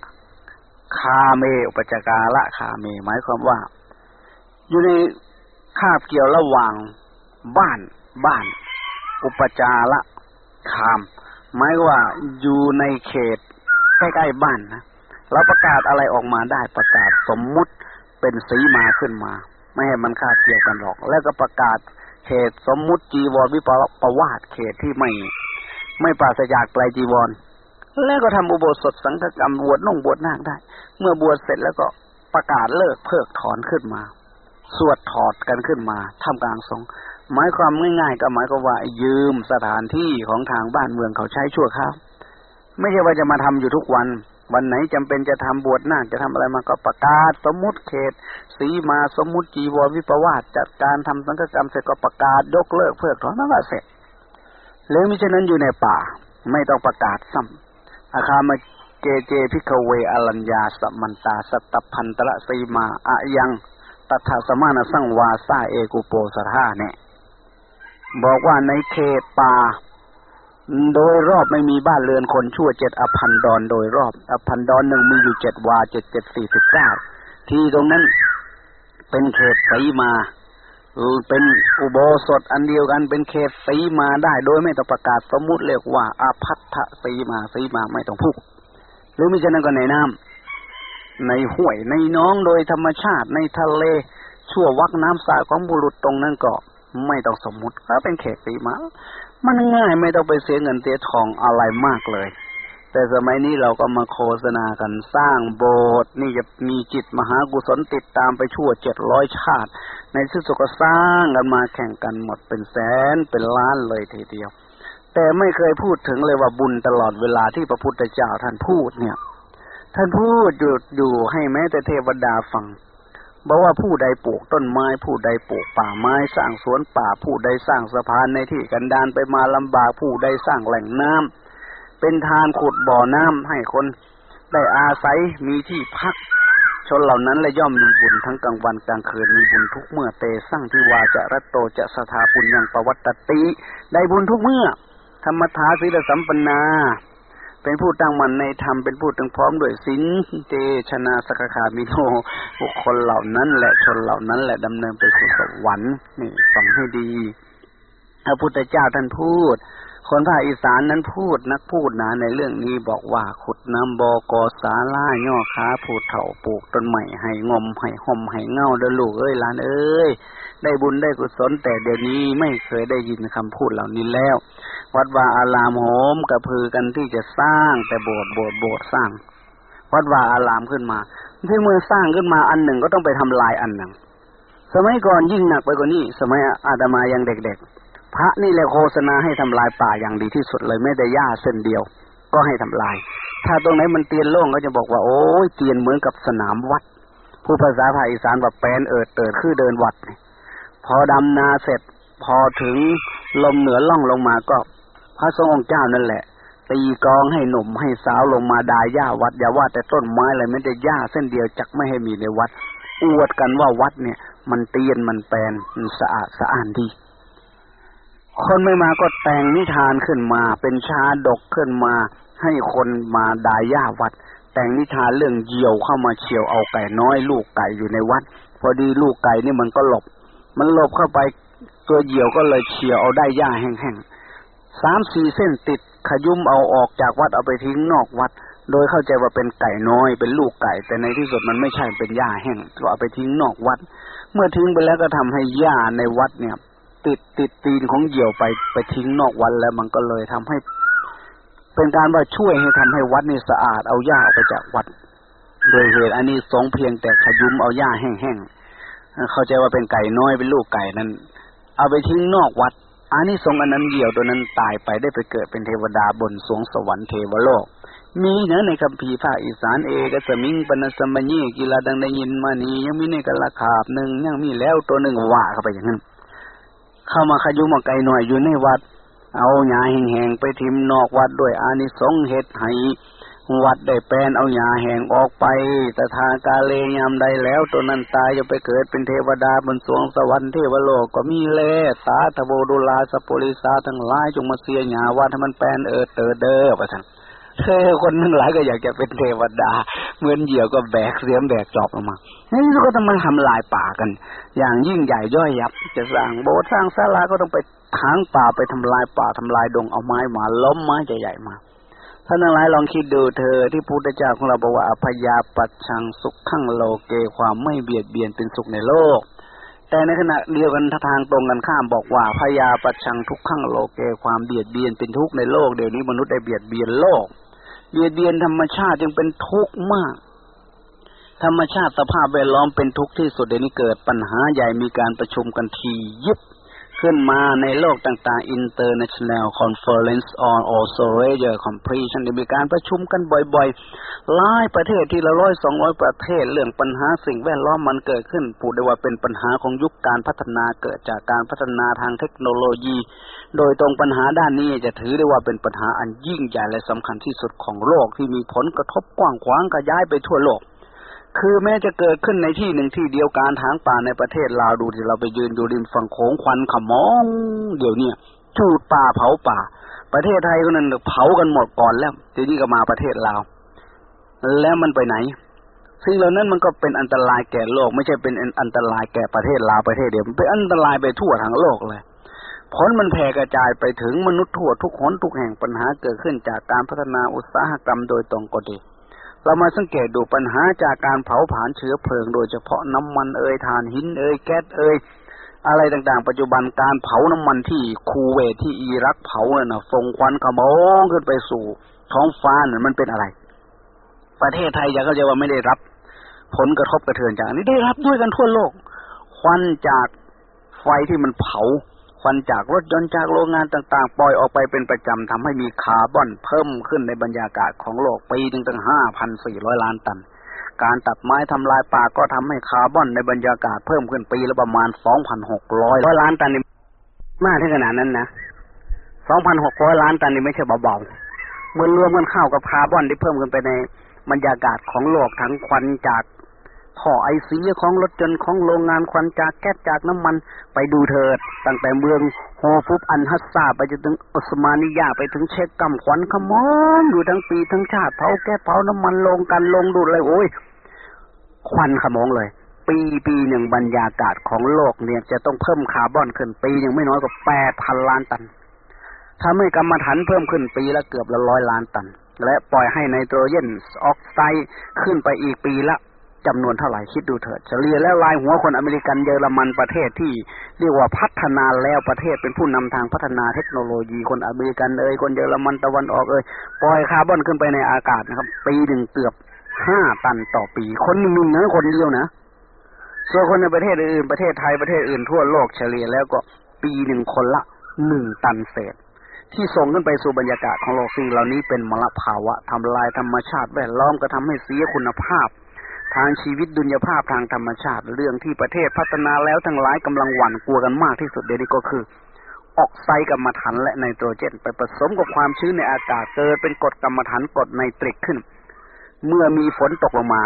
คาเม อุปจกาละคาเม หมายความว่า อยู่ในคาบเกี่ยวระหว่างบ้านบ้าน อุปจาระคาม หมายว่าอยู่ในเขตใกล้ๆบ้านนะ เราประกาศอะไรออกมาได้ประกาศสมมุติเป็นสีมาขึ้นมา ไม่ให้มันคาดเกี่ยวกันหรอก แล้วก็ประกาศเขตสมมุติจีวรวิปประวาสเขตที่ไม่ ไม่ปราศจากไกลจีวร แล้วก็ทำอุโบสถสังฆกรรมบวชน่งบวชนาคได้ เมื่อบวชเสร็จแล้วก็ประกาศเลิกเพิกถอนขึ้นมา สวดถอดกันขึ้นมาทำกลางสงหมายความง่ายๆ ก็หมายความว่ายืมสถานที่ของทางบ้านเมืองเขาใช้ชั่วคราวไม่ใช่ว่าจะมาทำอยู่ทุกวัน วันไหนจำเป็นจะทำบวชนาคจะทำอะไรมาก็ประกาศ สมมุติเขตสีมาสมมุติจีวรวิปวาสจัดการทำสังฆกรรมเสร็จก็ประกาศยกเลิกเพิกถอนนั่นแหละเสร็จหรือมิฉะนั้นอยู่ในป่า ไม่ต้องประกาศซ้ำอาคามเกเจพิกเวอลัญญาสมันตาสตพันตระสีมาอะยังตัถาสมานสังวาซาเอกุโปสธาเนี่ยบอกว่าในเขตป่า โดยรอบไม่มีบ้านเรือนคนชั่วเจ็ดอพันดอนโดยรอบ อพันดอนหนึ่งมีอยู่เจ็ดวาเจ็ดเจ็ดสี่สิบเก้าที่ตรงนั้นเป็นเขตสีมาเป็นอุโบสถอันเดียวกัน เป็นเขตสีมาได้โดยไม่ต้องประกาศสมมุติเรียกว่าอาพัทธสีมาสีมาไม่ต้องพูดหรือมิฉะนั้นก็ในน้ำในห้วยในน้องโดยธรรมชาติในทะเลชั่ววักน้ำสาของบุรุษตรงนั้นก็ไม่ต้องสมมุติก็เป็นเขตสีมา มันง่ายไม่ต้องไปเสียเงินเสียทองอะไรมากเลย แต่สมัยนี้เราก็มาโฆษณากันสร้างโบสถ์นี่จะมีจิตมหากุศลติดตามไปชั่วเจ็ดร้อยชาติ ในที่สุดก็สร้างกันมาแข่งกันหมดเป็นแสนเป็นล้านเลยทีเดียว แต่ไม่เคยพูดถึงเลยว่าบุญตลอดเวลาที่พระพุทธเจ้าท่านพูดเนี่ย ท่านพูดหยุดอยู่ให้แม้แต่เทวดาฟัง บอกว่าผู้ใดปลูกต้นไม้ ผู้ใดปลูกป่าไม้สร้างสวนป่า ผู้ใดสร้างสะพานในที่กันดานไปมาลำบากผู้ใดสร้างแหล่งน้ำเป็นทานขุดบ่อน้ำให้คนได้อาศัยมีที่พัก ชนเหล่านั้นและย่อมมีบุญทั้งกลางวันกลางคืนมีบุญทุกเมื่อเตสร้างที่วาจะรัตโตจะสถาปุญญังปวัตติได้บุญทุกเมื่อ ธรรมทาศีลสัมปนา เป็นผู้ตั้งมั่นในธรรมเป็นผู้ตั้งพร้อมด้วยศีลเจชนาสกขามิโนบุคคลเหล่านั้น และชนเหล่านั้น แหละดำเนินไปสู่สวรรค์นี่ฟังให้ดีพระพุทธเจ้าท่านพูด คนภาคอีสานนั้นพูดนักพูดนะในเรื่องนี้บอกว่าขุดน้ำบอกอสาล่าย่อขาผูดเถาปลูกต้นใหม่ให้งมให้ห่มให้เงาเดลูกเอ้ยลานเอ้ยได้บุญได้กุศลแต่เดี๋ยวนี้ไม่เคยได้ยินคำพูดเหล่านี้แล้ว วัดว่าอารามโหมกระพือกันที่จะสร้างแต่โบสถ์โบสถ์โบสถ์สร้าง วัดว่าอารามขึ้นมาที่เมื่อสร้างขึ้นมาอันหนึ่งก็ต้องไปทำลายอันหนึ่ง สมัยก่อนยิ่งหนักไปกว่านี้ สมัยอาตมายังเด็กๆ พระนี่แหละโฆษณาให้ทำลายป่าอย่างดีที่สุดเลยไม่ได้หญ้าเส้นเดียว ก็ให้ทำลาย ถ้าตรงไหนมันเตียนโล่งก็จะบอกว่าโอ้ยเตียนเหมือนกับสนามวัด ผู้ภาษาภาคอีสานว่าแปนเอิดเติดคือเดินวัด พอดำนาเสร็จพอถึงลมเหนือล่องลงมาก็ พระสงฆ์องค์เจ้านั่นแหละตีกองให้หนุ่มให้สาวลงมาดายหญ้าวัดอย่าว่าแต่ต้นไม้เลยไม่ได้หญ้าเส้นเดียวจักไม่ให้มีในวัด อวดกันว่าวัดเนี่ย มันเตียนมันแปลนมันสะอาดสะอ้านดี คนไม่มาก็แต่งนิทานขึ้นมา เป็นชาดกขึ้นมา ให้คนมาดาย่าวัด แต่งนิทานเรื่องเหยี่ยวเข้ามาเฉียวเอาไก่น้อย ลูกไก่อยู่ในวัด พอดีลูกไก่นี่มันก็หลบ มันหลบเข้าไปตัวเหยี่ยวก็เลยเฉียวเอาได้หญ้าแห้งๆสามสี่เส้นติดขยุ้มเอาออกจากวัดเอาไปทิ้งนอกวัด โดยเข้าใจว่าเป็นไก่น้อยเป็นลูกไก่ แต่ในที่สุดมันไม่ใช่เป็นหญ้าแห้งก็เอาไปทิ้งนอกวัด เมื่อทิ้งไปแล้วก็ทำให้หญ้าในวัดเนี่ย ติดติดตีนของเหยี่ยวไปไปทิ้งนอกวัดแล้วมันก็เลยทำให้ เป็นการว่าช่วยให้ทำให้วัดนี่สะอาดเอาหญ้าออกไปจากวัด โดยเหตุอันนี้สงเพียงแต่ขยุ้มเอาหญ้าแห้งๆเข้าใจว่าเป็นไก่น้อยเป็นลูกไก่นั้น เอาไปทิ้งนอกวัดอันนี้ทรงอันนั้นเดี่ยวตัวนั้นตายไปได้ไปเกิดเป็นเทวดาบนสวงสวรรค์เทวโลก มีเนื้อในคัมภีร์ภาคอีสานเอกสมิงปนสมัญญีกีฬาดังได้ยินมานี้ยังมีในกระละขาบหนึ่งยังมีแล้วตัวหนึ่งว่าเข้าไปอย่างนั้น เข้ามาขยุมาไกลหน่อยอยู่ในวัด เอาหญ้าแห้งๆไปทิมนอกวัดด้วยอานิสงส์เฮ็ดให้วัดได้แปลนเอาหญ้าแห้งออกไปแต่ทางกาเลยามใดแล้วตัวนั้นตายจะไปเกิดเป็นเทวดาบนสวงสวรรค์เทวโลกก็มีเลสาตโวดุลาสปุริสาทั้งหลายจงมาเสียหญ้าว่าถ้มันแปลนเออเตอเด้อประทัน เธอคนทั้งหลายก็อยากจะเป็นเทวดา เหมือนเหยี่ยวก็แบกเสียมแบกจอบออกมานี่ก็ต้องมาทำลายป่ากัน อย่างยิ่งใหญ่ย่อยยับ จะสร้างโบสถ์สร้างศาลาก็ต้องไปทางป่าไปทำลายป่าทำลายดงเอาไม้มาล้มไม้ใหญ่ๆมาท่านทั้งหลายลองคิดดูเธอที่พุทธเจ้าของเราบอกว่าอภยาปัจชังสุขขั้งโลเกความไม่เบียดเบียนเป็นสุขในโลก แต่ในขณะเดียวกันทางตรงกันข้ามบอกว่าพยาปัจชังทุกขั้งโลเกความเบียดเบียนเป็นทุกข์ในโลกเดี๋ยวนี้มนุษย์ได้เบียดเบียนโลก เบียดเบียนธรรมชาติจึงเป็นทุกข์มาก ธรรมชาติสภาพแวดล้อมเป็นทุกข์ที่สุดเดี๋ยวนี้เกิดปัญหาใหญ่มีการประชุมกันทียิบ ขึ้นมาในโลกต่างๆ International Conference on Also Radio Completion มีการประชุมกันบ่อยๆ หลายประเทศที่ละร้อยสองร้อยประเทศเรื่องปัญหาสิ่งแวดล้อมมันเกิดขึ้นพูดได้ว่าเป็นปัญหาของยุคการพัฒนาเกิดจากการพัฒนาทางเทคโนโลยี โดยตรงปัญหาด้านนี้จะถือได้ว่าเป็นปัญหาอันยิ่งใหญ่และสำคัญที่สุดของโลกที่มีผลกระทบกว้างขวางกระจายไปทั่วโลก คือแม้จะเกิดขึ้นในที่หนึ่งที่เดียวการทางป่าในประเทศลาวดูที่เราไปยืนอยู่ริมฝั่งโขงควันขมอง เดี๋ยวนี้จูดป่าเผาป่า ประเทศไทยก็นั่นเผากันหมดก่อนแล้วทีนี้ก็มาประเทศลาว แล้วมันไปไหนสิ่งเหล่านั้นมันก็เป็นอันตรายแก่โลก ไม่ใช่เป็นอันตรายแก่ประเทศลาวประเทศเดียวมันเป็นอันตรายไปทั่วทั้งโลกเลยผลมันแผ่กระจายไปถึงมนุษย์ทั่วทุกคนทุกแห่งปัญหาเกิดขึ้นจากการพัฒนาอุตสาหกรรมโดยตรงก็ดี เรามาสังเกตดูปัญหาจากการเผาผลาญเชื้อเพลิง โดยเฉพาะน้ำมันเอ่ยถ่านหินเอ่ยแก๊สเอ่ยอะไรต่างๆ ปัจจุบันการเผาน้ำมันที่คูเวตที่อิรักเผาเนี่ยนะส่งควันขโมงขึ้นไปสู่ท้องฟ้าเนี่ยมันเป็นอะไร ประเทศไทยอย่าเข้าใจว่าไม่ได้รับ ผลกระทบกระเทือนจากนี้ได้รับด้วยกันทั่วโลก ควันจากไฟที่มันเผา ควันจากรถยนต์จากโรงงานต่างๆ ปล่อยออกไปเป็นประจำทำให้มีคาร์บอนเพิ่มขึ้นในบรรยากาศของโลกปีหนึ่งตั้งห้าพันสี่ร้อยล้านตัน การตัดไม้ทำลายป่าก็ทำให้คาร์บอนในบรรยากาศเพิ่มขึ้นปีละประมาณสองพันหกร้อยล้านตันนี่มากที่ขนาดนั้นนะสองพันหกร้อยล้านตันนี่ไม่ใช่เบาๆเมื่อรวมกันเข้ากับคาร์บอนที่เพิ่มขึ้นไปในบรรยากาศของโลกทั้งควันจาก ท่อไอเสียของรถยนต์ของโรงงานควันจากแก๊สจากน้ำมันไปดูเถิด ตั้งแต่เมืองโฮฟุบอันฮัสซาไปจนถึงอุสมานิยาไปถึงเช็กกัมควันขมอนอยู่ทั้งปีทั้งชาติเผาแก๊สเผาน้ำมันลงกันลงดูเลยโอ้ยควันขมองเลย ปีปีหนึ่งบรรยากาศของโลกเนี่ยจะต้องเพิ่มคาร์บอนขึ้นปีหนึ่งไม่น้อยกว่าแปดพันล้านตันถ้าไม่กำมะถันเพิ่มขึ้นปีละเกือบละร้อยล้านตัน และปล่อยให้ไนโตรเจนออกไซด์ขึ้นไปอีกปีละ จำนวนเท่าไหร่คิดดูเถิดเฉลี่ยแล้วรายหัวคนอเมริกันเยอรมันประเทศที่เรียกว่าพัฒนาแล้วประเทศเป็นผู้นำทางพัฒนาเทคโนโลยีคนอเมริกันเอ่ยคนเยอรมันตะวันออกเอ่ยปล่อยคาร์บอนขึ้นไปในอากาศนะครับ ปีหนึ่งเกือบห้าตันต่อปี คนหนึ่งนะคนเดียวนะส่วนคนในประเทศอื่นประเทศไทยประเทศอื่นทั่วโลกเฉลี่ยแล้วก็ปีหนึ่งคนละหนึ่งตันเศษ ที่ส่งขึ้นไปสู่บรรยากาศของโลกสิ่งเหล่านี้เป็นมลภาวะทำลายธรรมชาติแวดล้อมก็ทำให้เสียคุณภาพ ทางชีวิตดุลยภาพทางธรรมชาติ เรื่องที่ประเทศพัฒนาแล้วทั้งหลายกำลังหวั่นกลัวกันมากที่สุดเดี๋ยวนี้ก็คือ ออกไซด์กำมะถันและไนโตรเจน ไปผสมกับความชื้นในอากาศเกิดเป็นกรดกำมะถันกรดไนตริกขึ้น เมื่อมีฝนตกลงมา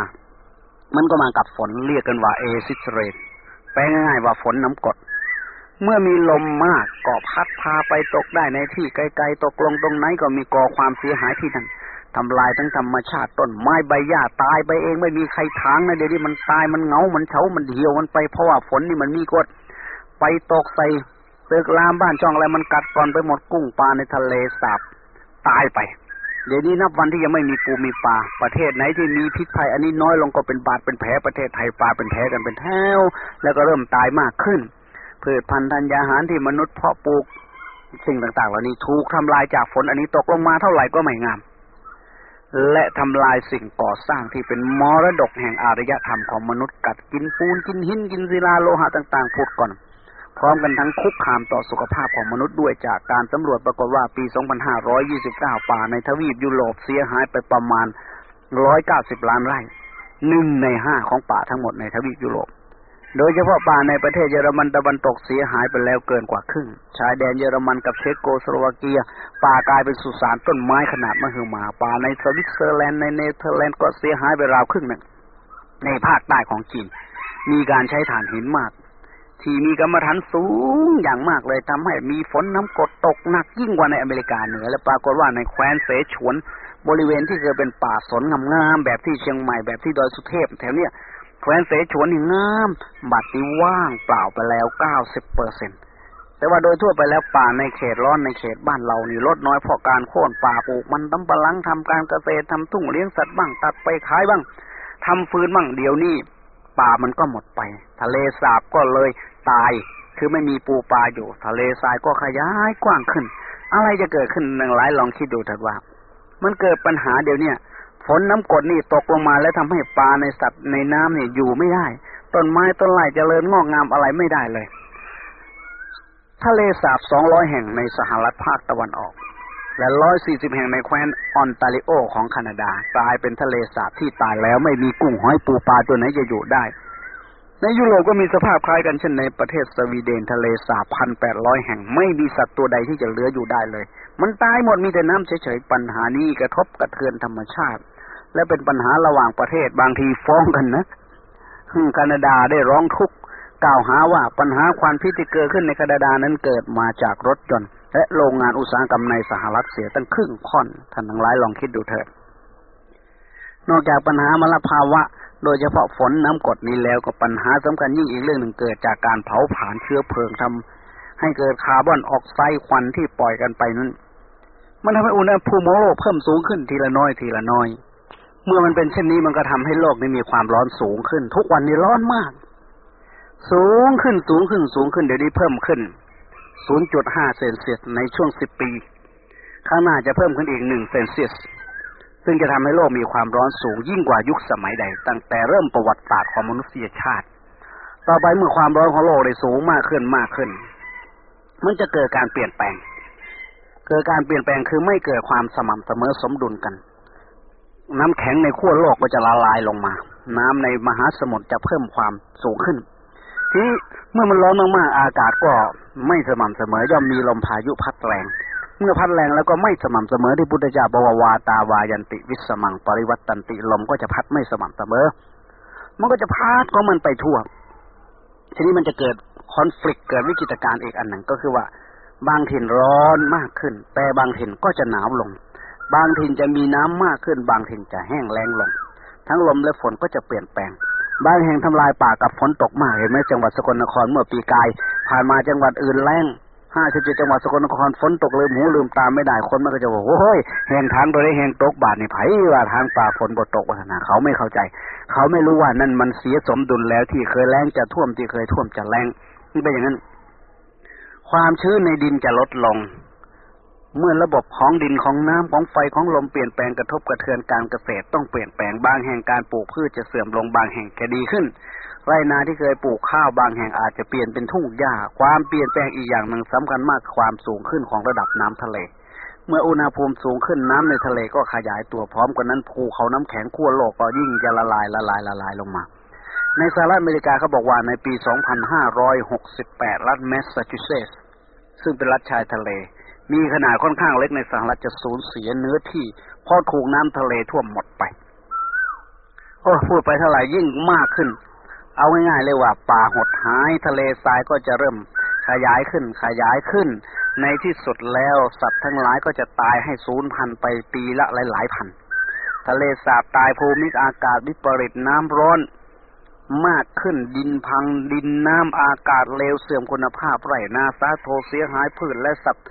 มันก็มากับฝนเรียกกันว่า acid rainแปลง่ายๆว่าฝนน้ำกรดเมื่อมีลมมากก็พัดพาไปตกได้ในที่ไกลๆตกลงตรงไหนก็มีก่อความเสียหายที่นั่น ทำลายทั้งธรรมชาติต้นไม้ใบหญ้าตายไปเองไม่มีใครทางนะเดี๋ยวนี้มันตายมันเงา มันเฉา มันเหี่ยว มันไปเพราะว่าฝนนี่มันมีกดไปตกใส่ตึกรามบ้านช่องอะไรมันกัดก่อนไปหมดกุ้งปลาในทะเลสาบตายไป เดี๋ยวนี้นับวันที่ยังไม่มีปูมีปลาประเทศไหนที่มีพิษภัยอันนี้น้อยลงก็เป็นบาดเป็นแผลประเทศไทยปลาเป็นแผลกันเป็นแถวแล้วก็เริ่มตายมากขึ้นพืชพันธุ์ธัญญาหารที่มนุษย์เพาะปลูกสิ่งต่าง ๆ เหล่านี้ถูกทำลายจากฝนอันนี้ตกลงมาเท่าไหร่ก็ไม่งาม และทำลายสิ่งก่อสร้างที่เป็นมรดกแห่งอารยธรรมของมนุษย์กัดกินปูนกินหินกินศิลาโลหะต่างๆพูดก่อน พร้อมกันทั้งคุกคามต่อสุขภาพของมนุษย์ด้วยจากการสำรวจปรากฏว่าปี 2529 ป่าในทวีปยุโรปเสียหายไปประมาณ 190 ล้านไร่หนึ่งในห้าของป่าทั้งหมดในทวีปยุโรป โดยเฉพาะป่าในประเทศเยอรมันตะวันตกเสียหายไปแล้วเกินกว่าครึ่ง ชายแดนเยอรมันกับเชโกสโลวาเกีย ป่ากลายเป็นสุสานต้นไม้ขนาดมหึมา ป่าในสวิตเซอร์แลนด์ในเนเธอร์แลนด์ก็เสียหายไปราวครึ่งหนึ่ง ในภาคใต้ของจีน มีการใช้ถ่านหินมาก ที่มีกำมะถันสูงอย่างมากเลยทำให้มีฝนน้ำกรดตกหนักยิ่งกว่าในอเมริกาเหนือ และปรากฏว่าในแคว้นเสฉวน บริเวณที่เคยเป็นป่าสนงามๆแบบที่เชียงใหม่แบบที่ดอยสุเทพแถวเนี้ย ว้นเสฉวนนี่งามบัดนี้ว่างเปล่าไปแล้วเก้าสิบเปอร์เซ็นตแต่ว่าโดยทั่วไปแล้วป่าในเขตร้อนในเขตบ้านเรานี่ลดน้อยเพราะการโค่นป่าปลูกมันตำปะลังทำการเกษตรทำทุ่งเลี้ยงสัตว์บ้างตัดไปขายบ้างทำฟืนบ้างเดี๋ยวนี้ป่ามันก็หมดไป ทะเลสาบก็เลยตาย คือไม่มีปูปลาอยู่ ทะเลทรายก็ขยายกว้างขึ้น อะไรจะเกิดขึ้นหนึ่งหลายลองคิดดูเถิดว่า มันเกิดปัญหาเดี๋ยวเนี้ย ฝนน้ำกดนี่ตกลงมาแล้วทำให้ปลาในสัตว์ในน้ำเนี่ยอยู่ไม่ได้ ต้นไม้ต้นไม้เจริญงอกงามอะไรไม่ได้เลย ทะเลสาบสองร้อยแห่งในสหรัฐภาคตะวันออก และร้อยสี่สิบแห่งในแคว้นออนตาริโอของแคนาดากลายเป็นทะเลสาบที่ตายแล้วไม่มีกุ้งหอยปูปลาตัวไหนจะอยู่ได้ ในยุโรปก็มีสภาพคล้ายกันเช่นในประเทศสวีเดนทะเลสาบพันแปดร้อยแห่งไม่มีสัตว์ตัวใดที่จะเหลืออยู่ได้เลย มันตายหมดมีแต่น้ำเฉยๆปัญหานี้กระทบกระเทือนธรรมชาติ และเป็นปัญหาระหว่างประเทศบางทีฟ้องกันนะแคนาดาได้ร้องทุกข์กล่าวหาว่าปัญหาควันพิที่เกิดขึ้นในแคนาดานั้นเกิดมาจากรถยนต์และโรงงานอุตสาหกรรมในสหรัฐเสียตั้งครึ่งค่อนท่านทั้งหลายลองคิดดูเถิดนอกจากปัญหามลภาวะ โดยเฉพาะฝนน้ำกดนี้แล้วก็ปัญหาสำคัญยิ่งอีกเรื่องหนึ่งเกิดจากการเผาผลาญเชื้อเพลิงทำให้เกิดคาร์บอนออกไซด์ควันที่ปล่อยกันไปนั้นมันทำให้อุณหภูมิโลกเพิ่มสูงขึ้นทีละน้อยทีละน้อย เมื่อมันเป็นเช่นนี้มันก็ทำให้โลกนี้มีความร้อนสูงขึ้น ทุกวันนี้ร้อนมาก สูงขึ้นสูงขึ้นสูงขึ้นเดี๋ยวนี้เพิ่มขึ้น 0.5 เซนเซียสในช่วง 10 ปี ข้างหน้าจะเพิ่มขึ้นอีก 1 เซนเซียส ซึ่งจะทำให้โลกมีความร้อนสูงยิ่งกว่ายุคสมัยใด ตั้งแต่เริ่มประวัติศาสตร์ของมนุษยชาติ ต่อไปเมื่อความร้อนของโลกได้สูงมากขึ้นมากขึ้น มันจะเกิดการเปลี่ยนแปลง เกิดการเปลี่ยนแปลงคือไม่เกิดความสม่ำเสมอสมดุลกัน น้ำแข็งในขั้วโลกก็จะละลายลงมา น้ำในมหาสมุทรจะเพิ่มความสูงขึ้น ทีเมื่อมันร้อนมากๆอากาศก็ไม่สม่ำเสมอย่อมมีลมพายุพัดแรง เมื่อพัดแรงแล้วก็ไม่สม่ำเสมอที่พุทธเจ้าบวาวาตาวายันติวิสมังปริวัตตันติลมก็จะพัดไม่สม่ำเสมอ มันก็จะพัดของมันไปทั่ว ทีนี้มันจะเกิดคอนฟ lict เกิดวิกฤตการณ์อีกอันหนึ่งก็คือว่า บางถิ่นร้อนมากขึ้น แต่บางถิ่นก็จะหนาวลง บางถิ่นจะมีน้ำมากขึ้น บางถิ่นจะแห้งแล้งลง ทั้งลมและฝนก็จะเปลี่ยนแปลง บางแห่งทำลายป่ากับฝนตกมากเห็นไหมจังหวัดสกลนครเมื่อปีกาย ผ่านมาจังหวัดอื่นแล้งห้าสิบเจ็ดจังหวัดสกลนครฝนตกเลยหูลืมตาไม่ได้คนมันก็จะบอกโอ้ยแห่งทางโดยแห่งตกบาทนี่ไผ่ว่าทางป่าฝนบดตกวัฒนาเขาไม่เข้าใจ เขาไม่รู้ว่านั่นมันเสียสมดุลแล้วที่เคยแล้งจะท่วมที่เคยท่วมจะแล้งนี่เป็นอย่างนั้น ความชื้นในดินจะลดลง เมื่อระบบของดินของน้ำของไฟของลมเปลี่ยนแปลงกระทบกระเทือนการเกษตรต้องเปลี่ยนแปลงบางแห่งการปลูกพืชจะเสื่อมลงบางแห่งจะดีขึ้น ไรนาที่เคยปลูกข้าวบางแห่งอาจจะเปลี่ยนเป็นทุ่งหญ้า ความเปลี่ยนแปลงอีกอย่างหนึ่งสำคัญมากความสูงขึ้นของระดับน้ำทะเล เมื่ออุณหภูมิสูงขึ้นน้ำในทะเลก็ขยายตัวพร้อมกันนั้นภูเขาน้ำแข็งขั้วโลกก็ยิ่งจะละลายละลายละลายลงมาในสหรัฐอเมริกาเขาบอกว่าในปี 2568 รัฐแมสซาชูเซตส์ซึ่งเป็นรัฐชายทะเล มีขนาดค่อนข้างเล็กในสหรัฐจะสูญเสียเนื้อที่เพราะถูกน้ำทะเลท่วมหมดไปโอ้พูดไปเท่าไหร่ยิ่งมากขึ้น เอาง่ายๆเลยว่า ป่าหดหายทะเลทรายก็จะเริ่มขยายขึ้นขยายขึ้น ในที่สุดแล้วสัตว์ทั้งหลายก็จะตายให้สูญพันธุ์ไปปีละหลายหลายพัน ทะเลสาบตายภูมิอากาศวิปริตน้ำร้อนมากขึ้นดินพังดินน้ำอากาศเลวเสื่อมคุณภาพไรนาซาโทเสียหายพืชและสัตว์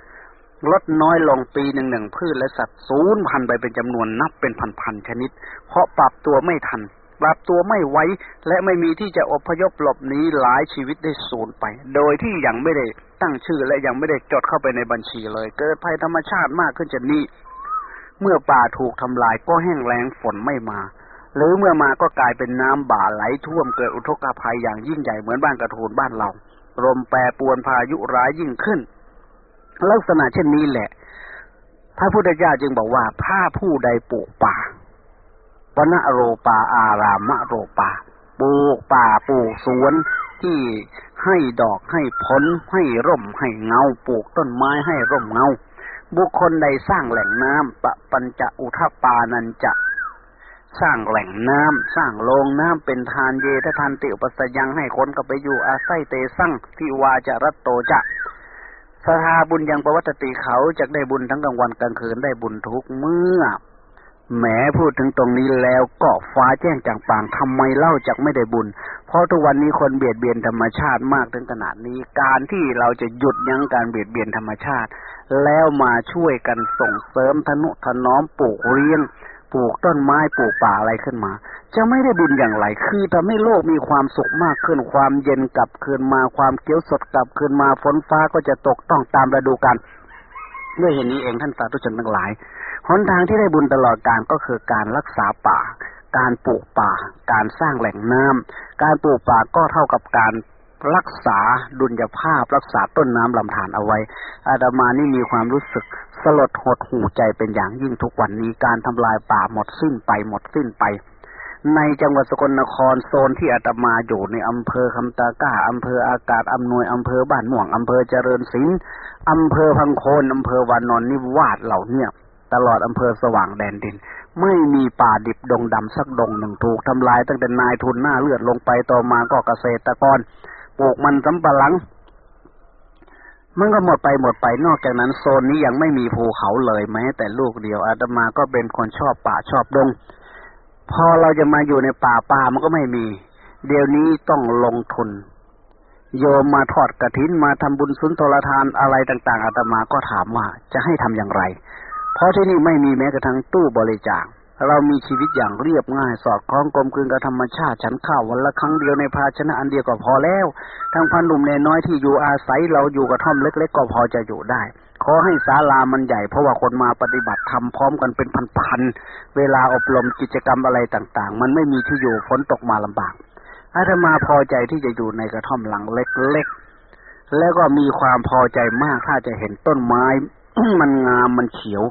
ลดน้อยลงปีหนึ่งหนึ่งพืชและสัตว์ศูนย์พันไปเป็นจำนวนนับเป็นพันๆชนิด เพราะปรับตัวไม่ทัน ปรับตัวไม่ไวและไม่มีที่จะอพยพหลบหนีหลายชีวิตได้สูญไป โดยที่ยังไม่ได้ตั้งชื่อและยังไม่ได้จดเข้าไปในบัญชีเลย เกิดภัยธรรมชาติมากขึ้นจะนี้ เมื่อป่าถูกทำลายก็แห้งแล้งฝนไม่มา หรือเมื่อมาก็กลายเป็นน้ำบ่าไหลท่วมเกิดอุทกภัยอย่างยิ่งใหญ่เหมือนบ้านกระทูนบ้านเราลมแปรปวนพายุร้ายยิ่งขึ้น ลักษณะเช่นนี้แหละ พระพุทธเจ้าจึงบอกว่าถ้าผู้ใดปลูกป่าวนโรปาอารามะโรปาปลูกป่าปลูกสวนที่ให้ดอกให้ผลให้ร่มให้เงาปลูกต้นไม้ให้ร่มเงา บุคคลใดสร้างแหล่งน้ำปะปัญจอุทปานันจะสร้างแหล่งน้ำสร้างโรงน้ำเป็นทานเยททานติอุปสยังให้คนก็ไปอยู่อาศัยเตสั่งที่วาจารัตโตจะ สถาบุญยังประวัตติเขาจะได้บุญทั้งกลางวันกลางคืนได้บุญทุกเมื่อแหมพูดถึงตรงนี้แล้วก็ฟ้าแจ้งจางปางทำไมเล่าจักไม่ได้บุญ เพราะทุกวันนี้คนเบียดเบียนธรรมชาติมากถึงขนาดนี้ การที่เราจะหยุดยั้งการเบียดเบียนธรรมชาติ แล้วมาช่วยกันส่งเสริมทนุถนอมปลูกเลี้ยง ปลูกต้นไม้ปลูกป่าอะไรขึ้นมา จะไม่ได้บุญอย่างไร คือทำให้โลกมีความสุขมากขึ้นความเย็นกลับคืนมาความเกี้ยวสดกลับคืนมาฝนฟ้าก็จะตกต้องตามฤดูกาลด้วยเหตุนี้เองท่านสาธุชนทั้งหลายหนทางที่ได้บุญตลอดการก็คือการรักษาป่า การปลูกป่า การสร้างแหล่งน้ำการปลูกป่าก็เท่ากับการ รักษาดุลยภาพ รักษาต้นน้ำลำธารเอาไว้ อาดามานี่มีความรู้สึกสลดหดหูใจเป็นอย่างยิ่งทุกวันนี้การทำลายป่าหมดสิ้นไปหมดสิ้นไป ในจังหวัดสกลนครโซนที่อาตมาอยู่ในอำเภอคำตาก้าอำเภออากาศอำนวยอำเภอบ้านม่วงอำเภอเจริญศิลป์อำเภอพังโคนอำเภอวานอนนิวาสเหล่าเนี่ยตลอดอำเภอสว่างแดนดิน ไม่มีป่าดิบดงดำสักดงหนึ่งถูกทำลายตั้งแต่นายทุนหน้าเลือดลงไปต่อมาก็เกษตรกร ปลูกมันสำปะหลัง มันก็หมดไปหมดไปนอกจากนั้นโซนนี้ยังไม่มีภูเขาเลยแม้แต่ลูกเดียวอาตมาก็เป็นคนชอบป่าชอบดง พอเราจะมาอยู่ในป่าป่ามันก็ไม่มี เดี๋ยวนี้ต้องลงทุน โยมมาทอดกระถินมาทำบุญสุนทรทานอะไรต่าง ๆอาตมาก็ถามว่าจะให้ทำอย่างไร เพราะที่นี่ไม่มีแม้กระทั่งตู้บริจาค เรามีชีวิตอย่างเรียบง่าย สอดคล้องกลมกลืนกับธรรมชาติ ฉันข้าววันละครั้งเดียวในภาชนะอันเดียวก็พอแล้ว ทั้งพันหนุ่มในน้อยที่อยู่อาศัยเราอยู่กับท่อมเล็ก ๆ ก็พอจะอยู่ได้ ขอให้ศาลามันใหญ่เพราะว่าคนมาปฏิบัติทำพร้อมกันเป็นพันๆเวลาอบรมกิจกรรมอะไรต่าง ๆ มันไม่มีที่อยู่ฝนตกมาลำบากอาตมาพอใจที่จะอยู่ในกระท่อมหลังเล็กๆแล้วก็มีความพอใจมากถ้าจะเห็นต้นไม้มันงามมันเขียว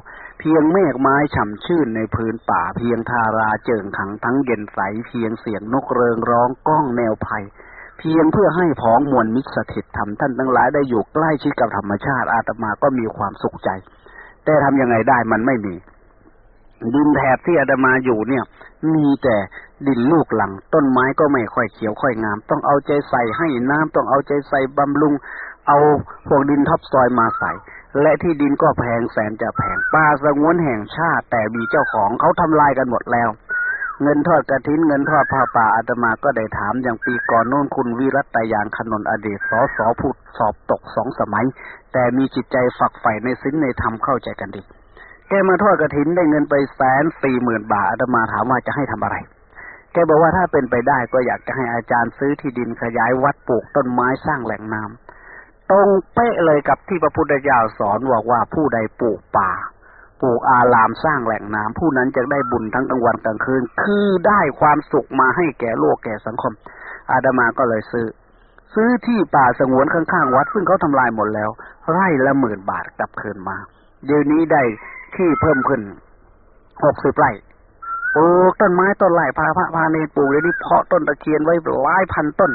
พียงเมฆไม้ฉ่ำชื่นในพื้นป่าเพียงทาราเจิงขังทั้งเย็นใส เพียงเสียงนกเริงร้องก้องแนวภัยเพียงเพื่อให้ผองมวลมิตรสถิตธรรมท่านทั้งหลายได้อยู่ใกล้ชิดกับธรรมชาติอาตมาก็มีความสุขใจ แต่ทำยังไงได้มันไม่มี ดินแถบที่อาตมาอยู่เนี่ย มีแต่ดินลูกหลัง ต้นไม้ก็ไม่ค่อยเขียวค่อยงาม ต้องเอาใจใส่ให้น้ำต้องเอาใจใส่บำรุง เอาพวกดินทับซอยมาใส่ และที่ดินก็แพงแสนจะแพงป่าสงวนแห่งชาติ แต่มีเจ้าของเขาทำลายกันหมดแล้ว เงินทอดกระถินเงินทอดผ้าป่าอาตมาก็ได้ถามอย่างปีก่อนโน้นคุณวิรัตยานขนนอดีตสอสอพูดสอบตกสองสมัย แต่มีจิตใจฝักใฝ่ในสิ้นในธรรมเข้าใจกันดีแกมาทอดกระถินได้เงินไปแสนสี่หมื่นบาทอาตมาถามว่าจะให้ทำอะไรแกบอกว่าถ้าเป็นไปได้ก็อยากจะให้อาจารย์ซื้อที่ดินขยายวัดปลูกต้นไม้สร้างแหล่งน้ำ ตรงเป๊ะเลยกับที่พระพุทธเจ้าสอนบอกว่าผู้ใดปลูกป่าปลูกอารามสร้างแหล่งน้ำผู้นั้นจะได้บุญทั้งกลางวันกลางคืน คือได้ความสุขมาให้แก่โลกแก่สังคม อาดามาก็เลยซื้อ ซื้อที่ป่าสงวนข้างๆวัด ซึ่งเขาทำลายหมดแล้ว ไร่ละหมื่นบาทกลับคืนมา เดี๋ยวนี้ได้ที่เพิ่มขึ้นหกสิบไร่ปลูกต้นไม้ต้นไร่พาพระพาเนปลูกเดี๋ยวนี้เพาะต้นตะเคียนไว้หลายพันต้น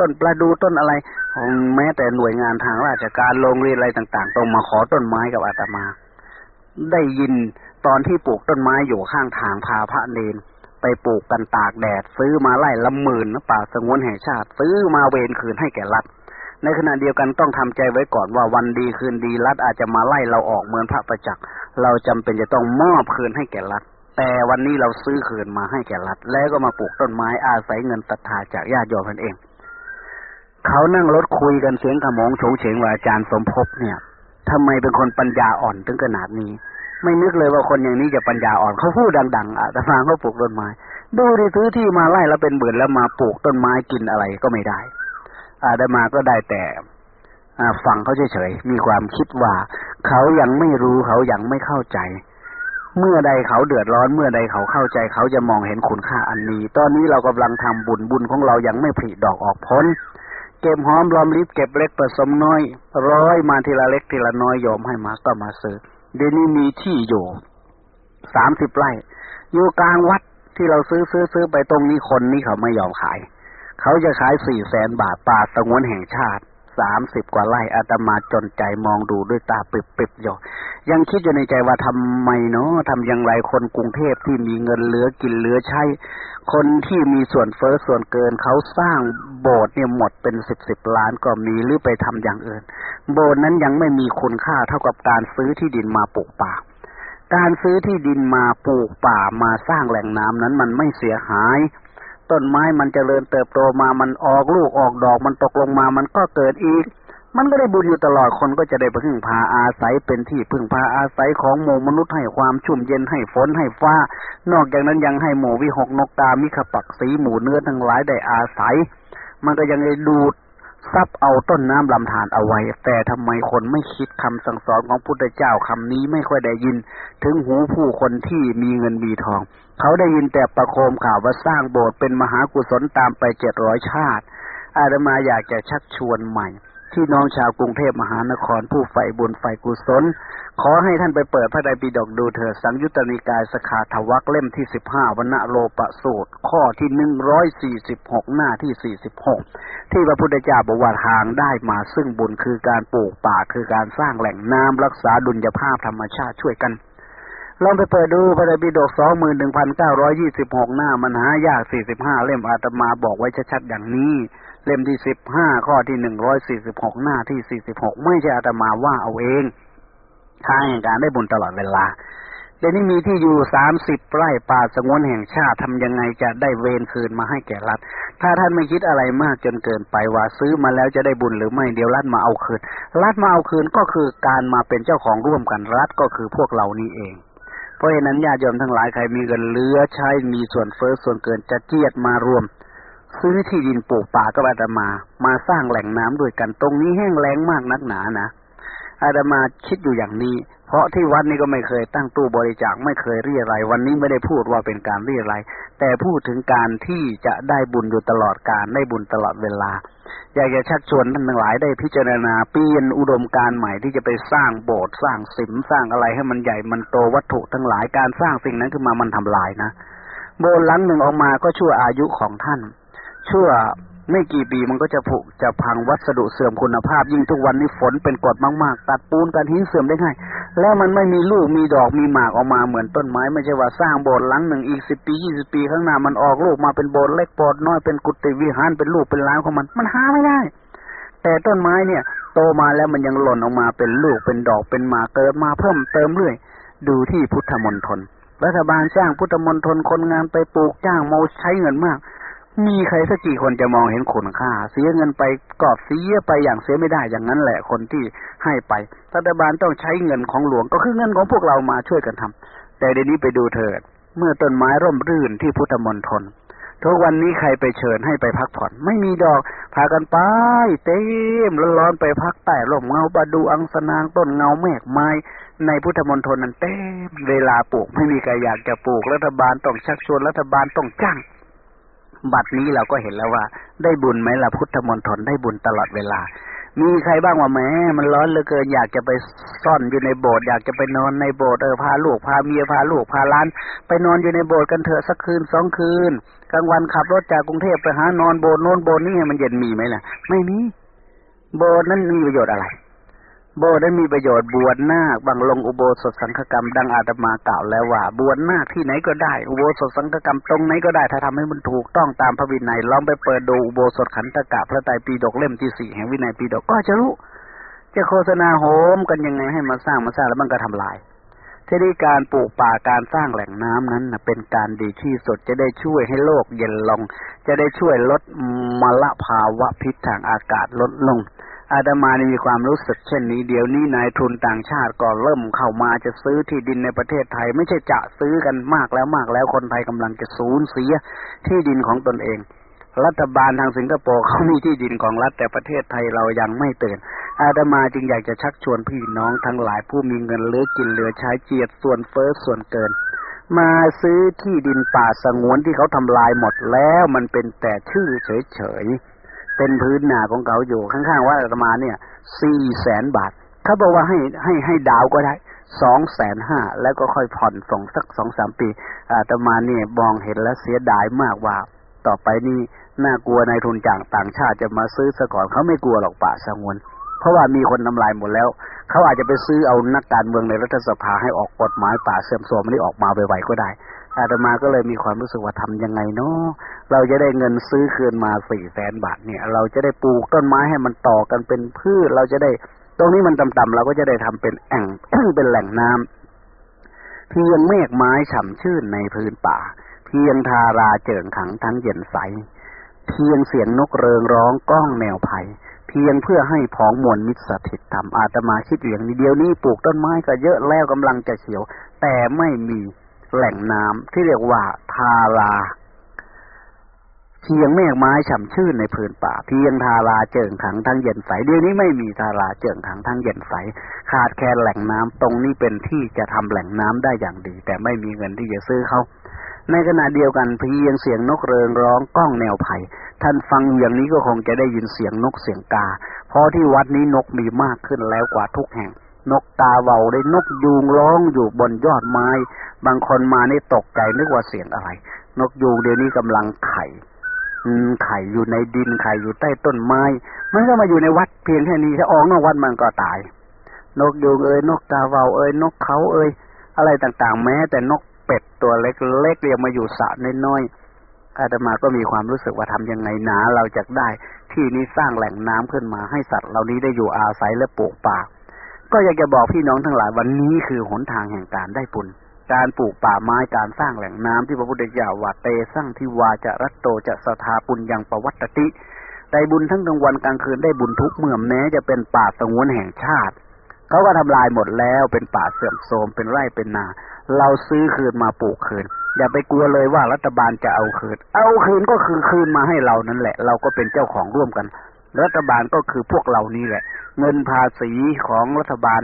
ต้นประดูต้นอะไรแม้แต่หน่วยงานทางราชการโรงเรียนอะไรต่าง ๆ ต้องมาขอต้นไม้กับอาตมา ได้ยินตอนที่ปลูกต้นไม้อยู่ข้างทางพาพระเนนไปปลูกกันตากแดด ซื้อมาไล่ละหมื่นนะป่าสงวนแห่งชาติ ซื้อมาเวนคืนให้แก่รัฐ ในขณะเดียวกันต้องทำใจไว้ก่อนว่าวันดีคืนดีรัฐอาจจะมาไล่เราออกเหมือนพระประจักษ์เราจำเป็นจะต้องมอบคืนให้แก่รัฐ แต่วันนี้เราซื้อคืนมาให้แก่รัฐ แล้วก็มาปลูกต้นไม้อาศัยเงินตัดทาจากญาติโยมนั่นเอง เขานั่งรถคุยกันเสียงขมงโฉงเฉงว่าอาจารย์สมภพเนี่ยทำไมเป็นคนปัญญาอ่อนถึงขนาดนี้ ไม่นึกเลยว่าคนอย่างนี้จะปัญญาอ่อนเขาพูดดังๆอะแต่ฟังเขาปลูกต้นไม้ ดูดิซื้อที่มาไล่แล้วเป็นเบื่อแล้วมาปลูกต้นไม้กินอะไรก็ไม่ได้อาดมาก็ได้แต่ฟังเขาเฉยๆมีความคิดว่า เขายังไม่รู้เขายังไม่เข้าใจ เมื่อใดเขาเดือดร้อนเมื่อใดเขาเข้าใจ เขาจะมองเห็นคุณค่าอันนี้ ตอนนี้เรากำลังทำบุญบุญของเรายังไม่ผลิดอกออกผล เก็บหอมรอมริบเก็บเล็กผสมน้อย ร้อยมาทีละเล็กทีละน้อยยอมให้มาก็มาซื้อเดี๋ยวนี้มีที่อยู่สามสิบไร่อยู่กลางวัดที่เราซื้อซื้อซื้อไปตรงนี้คนนี้เขาไม่ยอมขาย เขาจะขายสี่แสนบาทป่าสงวนแห่งชาติ สามสิบกว่าไร่อาตมาจนใจมองดูด้วยตาปิบปิบอยู่ยังคิดอยู่ในใจว่าทำไมเนาะทำอย่างไรคนกรุงเทพที่มีเงินเหลือกินเหลือใช้ คนที่มีส่วนเฟอ้อส่วนเกินเขาสร้างโบสถ์เนี่ยหมดเป็นสิบสิบล้านก็มีหรือไปทำอย่างอื่น โบสถ์นั้นยังไม่มีคุณค่าเท่ากับการซื้อที่ดินมาปลูกป่าการซื้อที่ดินมาปลูกป่ามาสร้างแหล่งน้ำนั้นมันไม่เสียหาย ต้นไม้มันจเจริญเติบโตมามันออกลูกออกดอกมันตกลงมามันก็เกิดอีก มันก็ได้บุญอยู่ตลอดคนก็จะได้พึ่งพาอาศัยเป็นที่พึ่งพาอาศัยของหมู่มนุษย์ให้ความชุ่มเย็นให้ฝนให้ฟ้า นอกจากนั้นยังให้หมู่วิหกนกตามิขปักสีหมู่เนื้อทั้งหลายได้อาศัย มันก็ยังได้ดูดซับเอาต้นน้ำลำธารเอาไว้ แต่ทำไมคนไม่คิดคำสั่งสอนของพุทธเจ้าคำนี้ไม่ค่อยได้ยิน ถึงหูผู้คนที่มีเงินมีทอง เขาได้ยินแต่ประโคมข่าวว่าสร้างโบสถ์เป็นมหากุศลตามไปเจ็ดร้อยชาติ อาตมาอยากจะชักชวนใหม่ที่น้องชาวกรุงเทพมหานครผู้ใฝ่บุญใฝ่กุศล ขอให้ท่านไปเปิดพระไตรปิฎกดูเถิดสังยุตตนิกายสขาทวักเล่มที่สิบห้าวนโลปสูตร ข้อที่หนึ่งร้อยสี่สิบหกหน้าที่สี่สิบหกที่พระพุทธเจ้าบอกว่าทางได้มาซึ่งบุญคือการปลูกป่าคือการสร้างแหล่งน้ำรักษาดุลยภาพธรรมชาติช่วยกัน ลองไปเปิดดูพระไตรปิฎกสองหมื่นหนึ่งพันเก้าร้อยยี่สิบหกหน้า มันหายากสี่สิบห้าเล่มอาตมาบอกไว้ชัดๆอย่างนี้ เล่มที่สิบห้าข้อที่หนึ่งร้อยสี่สิบหกหน้าที่สี่สิบหกไม่ใช่อาตมาว่าเอาเองทางแห่งการได้บุญตลอดเวลาเดี๋ยวนี้มีที่อยู่สามสิบไร่ป่าสงวนแห่งชาติทำยังไงจะได้เวรคืนมาให้แก่รัฐ ถ้าท่านไม่คิดอะไรมากจนเกินไปว่าซื้อมาแล้วจะได้บุญหรือไม่เดี๋ยวรัฐมาเอาคืน รัฐมาเอาคืนก็คือการมาเป็นเจ้าของร่วมกันรัฐก็คือพวกเรานี้เอง เพราะฉะนั้นญาติโยมทั้งหลายใครมีเงินเหลือใช้มีส่วนเฟอ้อส่วนเกินจะเจียดมารวม ซื้อที่ดินปลูกป่าก็อาตมา มาสร้างแหล่งน้ำด้วยกันตรงนี้แห้งแล้งมากนักหนานะ อาตมาคิดอยู่อย่างนี้ เพราะที่วัดนี้ก็ไม่เคยตั้งตู้บริจาคไม่เคยเรียอะไรวันนี้ไม่ได้พูดว่าเป็นการเรียอะไร แต่พูดถึงการที่จะได้บุญอยู่ตลอดการได้บุญตลอดเวลา อยากจะชักชวนท่านทั้งหลายได้พิจารณาเปลี่ยนอุดมการใหม่ที่จะไปสร้างโบสถ์สร้างสิมสร้างอะไรให้มันใหญ่มันโตวัตถุทั้งหลายการสร้างสิ่งนั้นขึ้นมามันทำลายนะโบสถ์หลังหนึ่งออกมาก็ชั่วอายุของท่าน ชั่ว ไม่กี่ปีมันก็จะผุจะพังวัสดุเสื่อมคุณภาพ ยิ่งทุกวันนี้ฝนเป็นกรดมากๆ ตัดปูนกันหินเสื่อมได้ง่าย แล้วมันไม่มีลูกมีดอกมีหมากออกมาเหมือนต้นไม้ไม่ใช่ว่าสร้างโบสถ์หลังหนึ่งอีกสิบปียี่สิบปีข้างหน้ามันออกลูกมาเป็นโบสถ์เล็กโบสถ์น้อยเป็นกุฏิวิหารเป็นลูกเป็นล้านของมัน มันหาไม่ได้ แต่ต้นไม้เนี่ย โตมาแล้วมันยังหล่นออกมาเป็นลูกเป็นดอกเป็นหมากเกิดมาเพิ่มเติมเรื่อยดูที่พุทธมณฑลรัฐบาลจ้างพุทธมณฑลคนงานไปปลูกจ้างโมใช้เงินมาก มีใครสักกี่คนจะมองเห็นคุณค่า เสียเงินไปกอบเสียไปอย่างเสียไม่ได้อย่างนั้นแหละคนที่ให้ไปรัฐบาลต้องใช้เงินของหลวงก็คือเงินของพวกเรามาช่วยกันทำแต่เดี๋ยวนี้ไปดูเถิด เมื่อต้นไม้ร่มรื่นที่พุทธมณฑลทุกวันนี้ใครไปเชิญให้ไปพักผ่อน ไม่มีดอกพากันไปเต็มร้อนไปพักใต้ร่มเงาปดูอังสนางต้นเงาแมกไม้ในพุทธมณฑลนั้นเต็มเวลาปลูกไม่มีใครอยากจะปลูกรัฐบาลต้องชักชวนรัฐบาลต้องจ้าง บัดนี้เราก็เห็นแล้วว่า ได้บุญไหมล่ะพุทธมนตรได้บุญตลอดเวลา มีใครบ้างว่าแม้มันร้อนเหลือเกินอยากจะไปซ่อนอยู่ในโบสถ์อยากจะไปนอนในโบสถ์เออพาลูกพาเมียพาลูกพาล้าน ไปนอนอยู่ในโบสถ์กันเถอะสักคืนสองคืนกลางวันขับรถจากกรุงเทพไปหานอนโบสถ์โน้นโบสถ์นี่มันเย็นมีไหมล่ะ ไม่มีโบสถ์นั้นมีประโยชน์อะไร โบได้มีประโยชน์บวชนาคบังลงอุโบสถสังฆกรรมดังอาตมากล่าวแล้วว่า บวชนาคที่ไหนก็ได้ อุโบสถสังฆกรรมตรงไหนก็ได้ถ้าทำให้มันถูกต้องตามพระวินัยลองไปเปิดดูอุโบสถขันธกะพระไตรปิฎกเล่มที่สี่แห่งวินัยปิฎกก็จะรู้ จะโฆษณาโหมกันยังไงให้มาสร้างมาสร้างแล้วมันก็ทำลายทีนี้การปลูกป่าการสร้างแหล่งน้ำนั้นเป็นการดีที่สุดจะได้ช่วยให้โลกเย็นลง จะได้ช่วยลดมลภาวะพิษทางอากาศลดลง อาตมานี่มีความรู้สึกเช่นนี้เดี๋ยวนี้นายทุนต่างชาติก็เริ่มเข้ามาจะซื้อที่ดินในประเทศไทย ไม่ใช่จะซื้อกันมากแล้วมากแล้วคนไทยกำลังจะสูญเสียที่ดินของตนเอง รัฐบาลทางสิงคโปร์เขามีที่ดินของรัฐแต่ประเทศไทยเรายังไม่ตื่นอาตมาจึงอยากจะชักชวนพี่น้องทั้งหลายผู้มีเงินเหลือกินเหลือใช้เจียดส่วนเฟ้อส่วนเกิน มาซื้อที่ดินป่าสงวนที่เขาทำลายหมดแล้วมันเป็นแต่ชื่อเฉยๆ เป็นพื้นนาของเขาอยู่ข้างๆวัดอาตมาเนี่ยสี่แสนบาทเขาบอกว่าให้ให้ให้ดาวก็ได้สองแสนห้าแล้วก็ค่อยผ่อนส่งสักสองสามปีอาตมาเนี่ยมองเห็นแล้วเสียดายมากว่า ต่อไปนี่น่ากลัวนายทุนจางต่างชาติจะมาซื้อซะก่อนเขาไม่กลัวหรอกป่าสงวน เพราะว่ามีคนทำลายหมดแล้ว เขาอาจจะไปซื้อเอานักการเมืองในรัฐสภาให้ออกกฎหมายป่าเสื่อมโทรมนี้ออกมาไวๆก็ได้ อาตมาก็เลยมีความรู้สึกว่าทำยังไงเนาะเราจะได้เงินซื้อคืนมาสี่แสนบาทเนี่ย เราจะได้ปลูกต้นไม้ให้มันต่อกันเป็นพืชเราจะได้ ตรงนี้มันต่ำๆเราก็จะได้ทำเป็นแอ่งเป็นแหล่งน้ำเพียงเมฆไม้ฉ่ำชื่นในพื้นป่า เพียงทาราเจิ่งขังทั้งเย็นใส เพียงเสียงนกเริงร้องก้องแนวไผ่เพียงเพื่อให้ผองมวลมิตรสถิตทำอาตมาคิดอย่างนี้เดียวนี้ปลูกต้นไม้ก็เยอะแล้วกำลังจะเขียว แต่ไม่มี แหล่งน้ำที่เรียกว่าทาราเพียงเมฆไม้ฉ่ำชื่นในพื้นป่า เพียงทาราเจิงขังทั้งเย็นใสเดี๋ยวนี้ไม่มีทาราเจิงขังทั้งเย็นใส ขาดแคลนแหล่งน้ำตรงนี้เป็นที่จะทำแหล่งน้ำได้อย่างดี แต่ไม่มีเงินที่จะซื้อเขาในขณะเดียวกันเพียงเสียงนกเริงร้องก้องแนวไผ่ท่านฟังอย่างนี้ก็คงจะได้ยินเสียงนกเสียงกา เพราะที่วัดนี้นกมีมากขึ้นแล้วกว่าทุกแห่ง นกตาเบาได้นกยูงร้องอยู่บนยอดไม้ บางคนมานี่ตกใจนึกว่าเสียงอะไร นกยูงเดี๋ยวนี้กำลังไข่ไข่อยู่ในดินไข่อยู่ใต้ต้นไม้ มันก็มาอยู่ในวัดเพียงแค่นี้ถ้าออกนอกวัดมันก็ตาย นกยูงเอ้ยนกตาเบาเอ้ยนกเขาเอ้ยอะไรต่างๆ แม้ แต่นกเป็ดตัวเล็กๆเรียกมาอยู่สระน้อยๆอาตมาก็มีความรู้สึกว่าทำยังไงหนาเราจะได้ ที่นี้สร้างแหล่งน้ำขึ้นมาให้สัตว์เหล่านี้ได้อยู่อาศัยและปลูกป่า ก็อยากจะบอกพี่น้องทั้งหลายวันนี้คือหนทางแห่งการได้ปุญการปลูกป่าไม้การสร้างแหล่งน้ำที่พระพุทธเจ้าว่าเตสร้างที่วาจะรัตโตจะสถาปุญยังประวัตติได้บุญทั้งกลางวันกลางคืนได้บุญทุกเมื่อแม้จะเป็นป่าสงวนแห่งชาติเขาก็ทำลายหมดแล้วเป็นป่าเสื่อมโทรมเป็นไร่เป็นนา เราซื้อคืนมาปลูกคืน อย่าไปกลัวเลยว่ารัฐบาลจะเอาคืน เอาคืนก็คือคืนมาให้เรานั่นแหละ เราก็เป็นเจ้าของร่วมกัน รัฐบาลก็คือพวกเรานี่แหละ เงินภาษีของรัฐบาล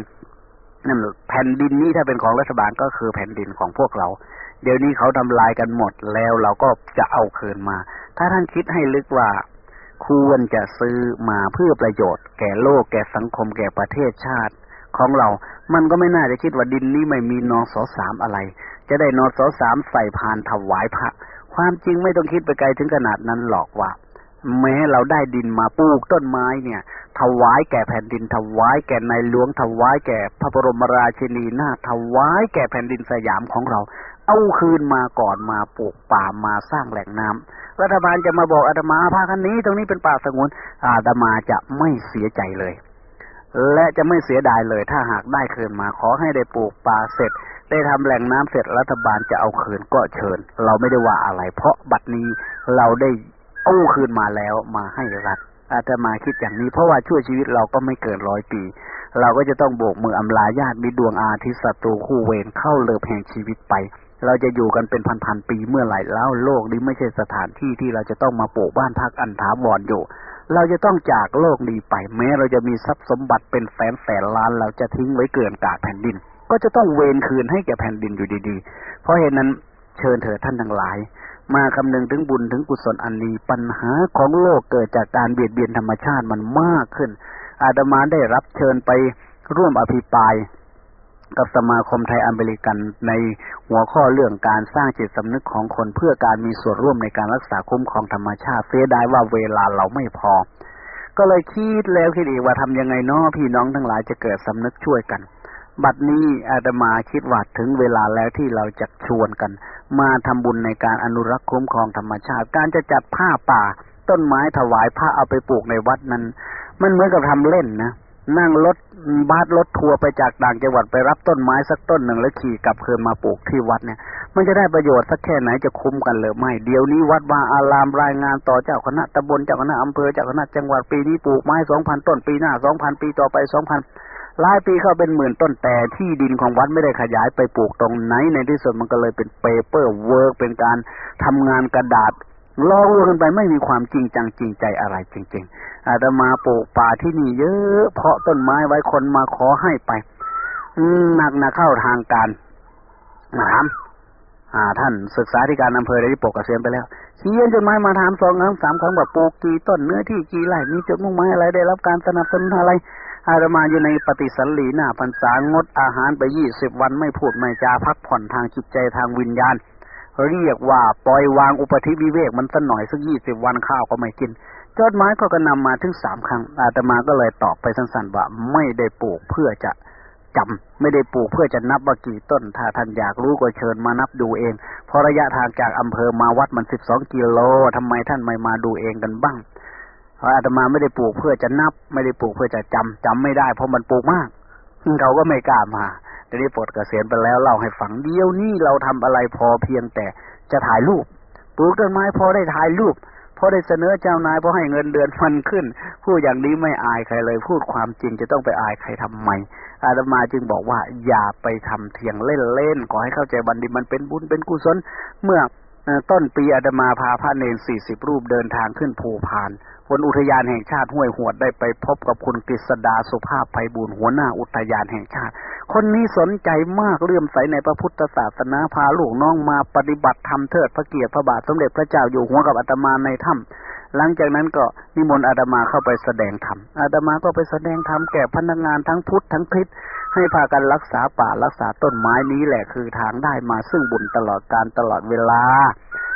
นั่นแผ่นดินนี้ถ้าเป็นของรัฐบาลก็คือแผ่นดินของพวกเรา เดี๋ยวนี้เขาทำลายกันหมดแล้วเราก็จะเอาคืนมา ถ้าท่านคิดให้ลึกว่า ควรจะซื้อมาเพื่อประโยชน์ แก่โลกแก่สังคมแก่ประเทศชาติของเรา มันก็ไม่น่าจะคิดว่าดินนี้ไม่มีนอสอสามอะไร จะได้นอสอสามใส่พานถวายพระ ความจริงไม่ต้องคิดไปไกลถึงขนาดนั้นหรอกว่า แม้เราได้ดินมาปลูกต้นไม้เนี่ย ถวายแก่แผ่นดิน ถวายแก่ในหลวงถวายแก่พระบรมราชินีนาถวายแก่แผ่นดินสยามของเรา เอาคืนมาก่อนมาปลูกป่ามาสร้างแหล่งน้ำรัฐบาลจะมาบอกอาตมาพาคันนี้ ตรงนี้เป็นป่าสงวนอาตมาจะไม่เสียใจเลย และจะไม่เสียดายเลย ถ้าหากได้คืนมาขอให้ได้ปลูกป่าเสร็จได้ทำแหล่งน้ำเสร็จรัฐบาลจะเอาคืนก็เชิญ เราไม่ได้ว่าอะไร เพราะบัดนี้เราได้ เอาคืนมาแล้วมาให้รัฐอาตมาคิดอย่างนี้ เพราะว่าช่วชีวิตเราก็ไม่เกินร้อยปี เราก็จะต้องโบกมืออำลาญาติมีดวงอาทิตย์ศัตรูคู่เวรเข้าเลิบแห่งชีวิตไป เราจะอยู่กันเป็นพันๆปีเมื่อไหร่แล้วโลกนี้ไม่ใช่สถานที่ที่เราจะต้องมาปลูกบ้านพักอันถาวรอยู่ เราจะต้องจากโลกนี้ไป แม้เราจะมีทรัพย์สมบัติเป็นแสนแสนล้าน เราจะทิ้งไว้เกลื่อนกาดแผ่นดิน ก็จะต้องเวนคืนให้แก่แผ่นดินอยู่ดีๆ เพราะเหตุนั้นเชิญเถิดท่านทั้งหลาย มาคำนึงถึงบุญถึงกุศลอันนี้ ปัญหาของโลกเกิดจากการเบียดเบียนธรรมชาติมันมากขึ้น อาตมาได้รับเชิญไปร่วมอภิปรายกับสมาคมไทยอเมริกันในหัวข้อเรื่องการสร้างจิตสำนึกของคนเพื่อการมีส่วนร่วมในการรักษาคุ้มครองธรรมชาติ เสียดายว่าเวลาเราไม่พอ ก็เลยคิดแล้วคิดอีกว่าทำยังไงเนาะพี่น้องทั้งหลายจะเกิดสำนึกช่วยกัน บัดนี้อาตมาคิดว่าถึงเวลาแล้วที่เราจะชวนกัน มาทำบุญในการอนุรักษ์คุ้มครองธรรมชาติ การจะจัดผ้าป่า ต้นไม้ถวายผ้าเอาไปปลูกในวัดนั้น มันเหมือนกับทำเล่นนะนั่งรถบัสรถทัวร์ไปจากต่างจังหวัดไปรับต้นไม้สักต้นหนึ่งแล้วขี่กลับคืนมาปลูกที่วัดเนี่ย มันจะได้ประโยชน์สักแค่ไหนจะคุ้มกันหรือไม่ เดี๋ยวนี้วัดว่าอารามรายงานต่อเจ้าคณะตำบลเจ้าคณะอำเภอเจ้าคณะจังหวัดปีนี้ปลูกไม้สองพันต้นปีหน้าสองพันปีต่อไปสองพัน หลายปีเข้าเป็นหมื่นต้นแต่ที่ดินของวัดไม่ได้ขยายไปปลูกตรงไหน ในที่สุดมันก็เลยเป็น paperwork เป็นการทำงานกระดาษลองดูกันไปไม่มีความจริงจังจริงใจอะไรจริง ๆ อาตมาปลูกป่าที่นี่เยอะเพาะต้นไม้ไว้คนมาขอให้ไปหนักหนะเข้าทางการถามอ่า ท่านศึกษาธิการอำเภอได้ที่ปกเกษียณไปแล้วเขียนจดหมายมาถามสองครั้งสามครั้งว่าปลูกกี่ต้นเนื้อที่กี่ไร่มีจุดมุ่งหมายอะไรได้รับการสนับสนุนอะไร อาตมาอยู่ในปฏิสันลีหน้าพรรษางดอาหารไปยี่สิบวันไม่พูดไม่จาพักผ่อนทางจิตใจทางวิญญาณ เรียกว่าปล่อยวางอุปธิวิเวกมันสักหน่อยสักยี่สิบวันข้าวก็ไม่กิน จดหมายก็กระนำมาถึงสามครั้ง อาตมาก็เลยตอบไปสั้นๆว่าไม่ได้ปลูกเพื่อจะจำไม่ได้ปลูกเพื่อจะนับว่ากี่ต้น ถ้าท่านอยากรู้ก็เชิญมานับดูเอง เพราะระยะทางจากอำเภอมาวัดมันสิบสองกิโลทำไมท่านไม่มาดูเองกันบ้าง เพราะอาตมาไม่ได้ปลูกเพื่อจะนับ ไม่ได้ปลูกเพื่อจะจำจำไม่ได้เพราะมันปลูกมากเขาก็ไม่กล้ามาทีนี้ปลดเกษียณไปแล้วเล่าให้ฟังเดียวนี่เราทำอะไรพอเพียงแต่จะถ่ายรูปปลูกต้นไม้พอได้ถ่ายรูปพอได้เสนอเจ้านายพอให้เงินเดือนมันขึ้น พูดอย่างนี้ไม่อายใครเลย พูดความจริงจะต้องไปอายใครทำไมอาตมาจึงบอกว่าอย่าไปทำเทียงเล่นๆขอให้เข้าใจบันดีมันเป็นบุญเป็นกุศล เมื่อ ต้นปีอาตมาพาพระเนรสี่สิบรูปเดินทางขึ้นภูพานบนอุทยานแห่งชาติห้วยหวดได้ไปพบกับคุณกฤษดาสุภาพไพบูลหัวหน้าอุทยานแห่งชาติ คนนี้สนใจมากเลื่อมใสในพระพุทธศาสนาพาลูกน้องมาปฏิบัติธรรมเทิดพระเกียรติพระบาทสมเด็จพระเจ้าอยู่หัวกับอาตมาในถ้ำหลังจากนั้นก็นิมนต์อาตมาเข้าไปแสดงธรรมอาตมาก็ไปแสดงธรรมแก่พนักงานทั้งพุทธทั้งคริสต์ ให้พากันรักษาป่ารักษาต้นไม้นี้แหละคือทางได้มาซึ่งบุญตลอดการตลอดเวลา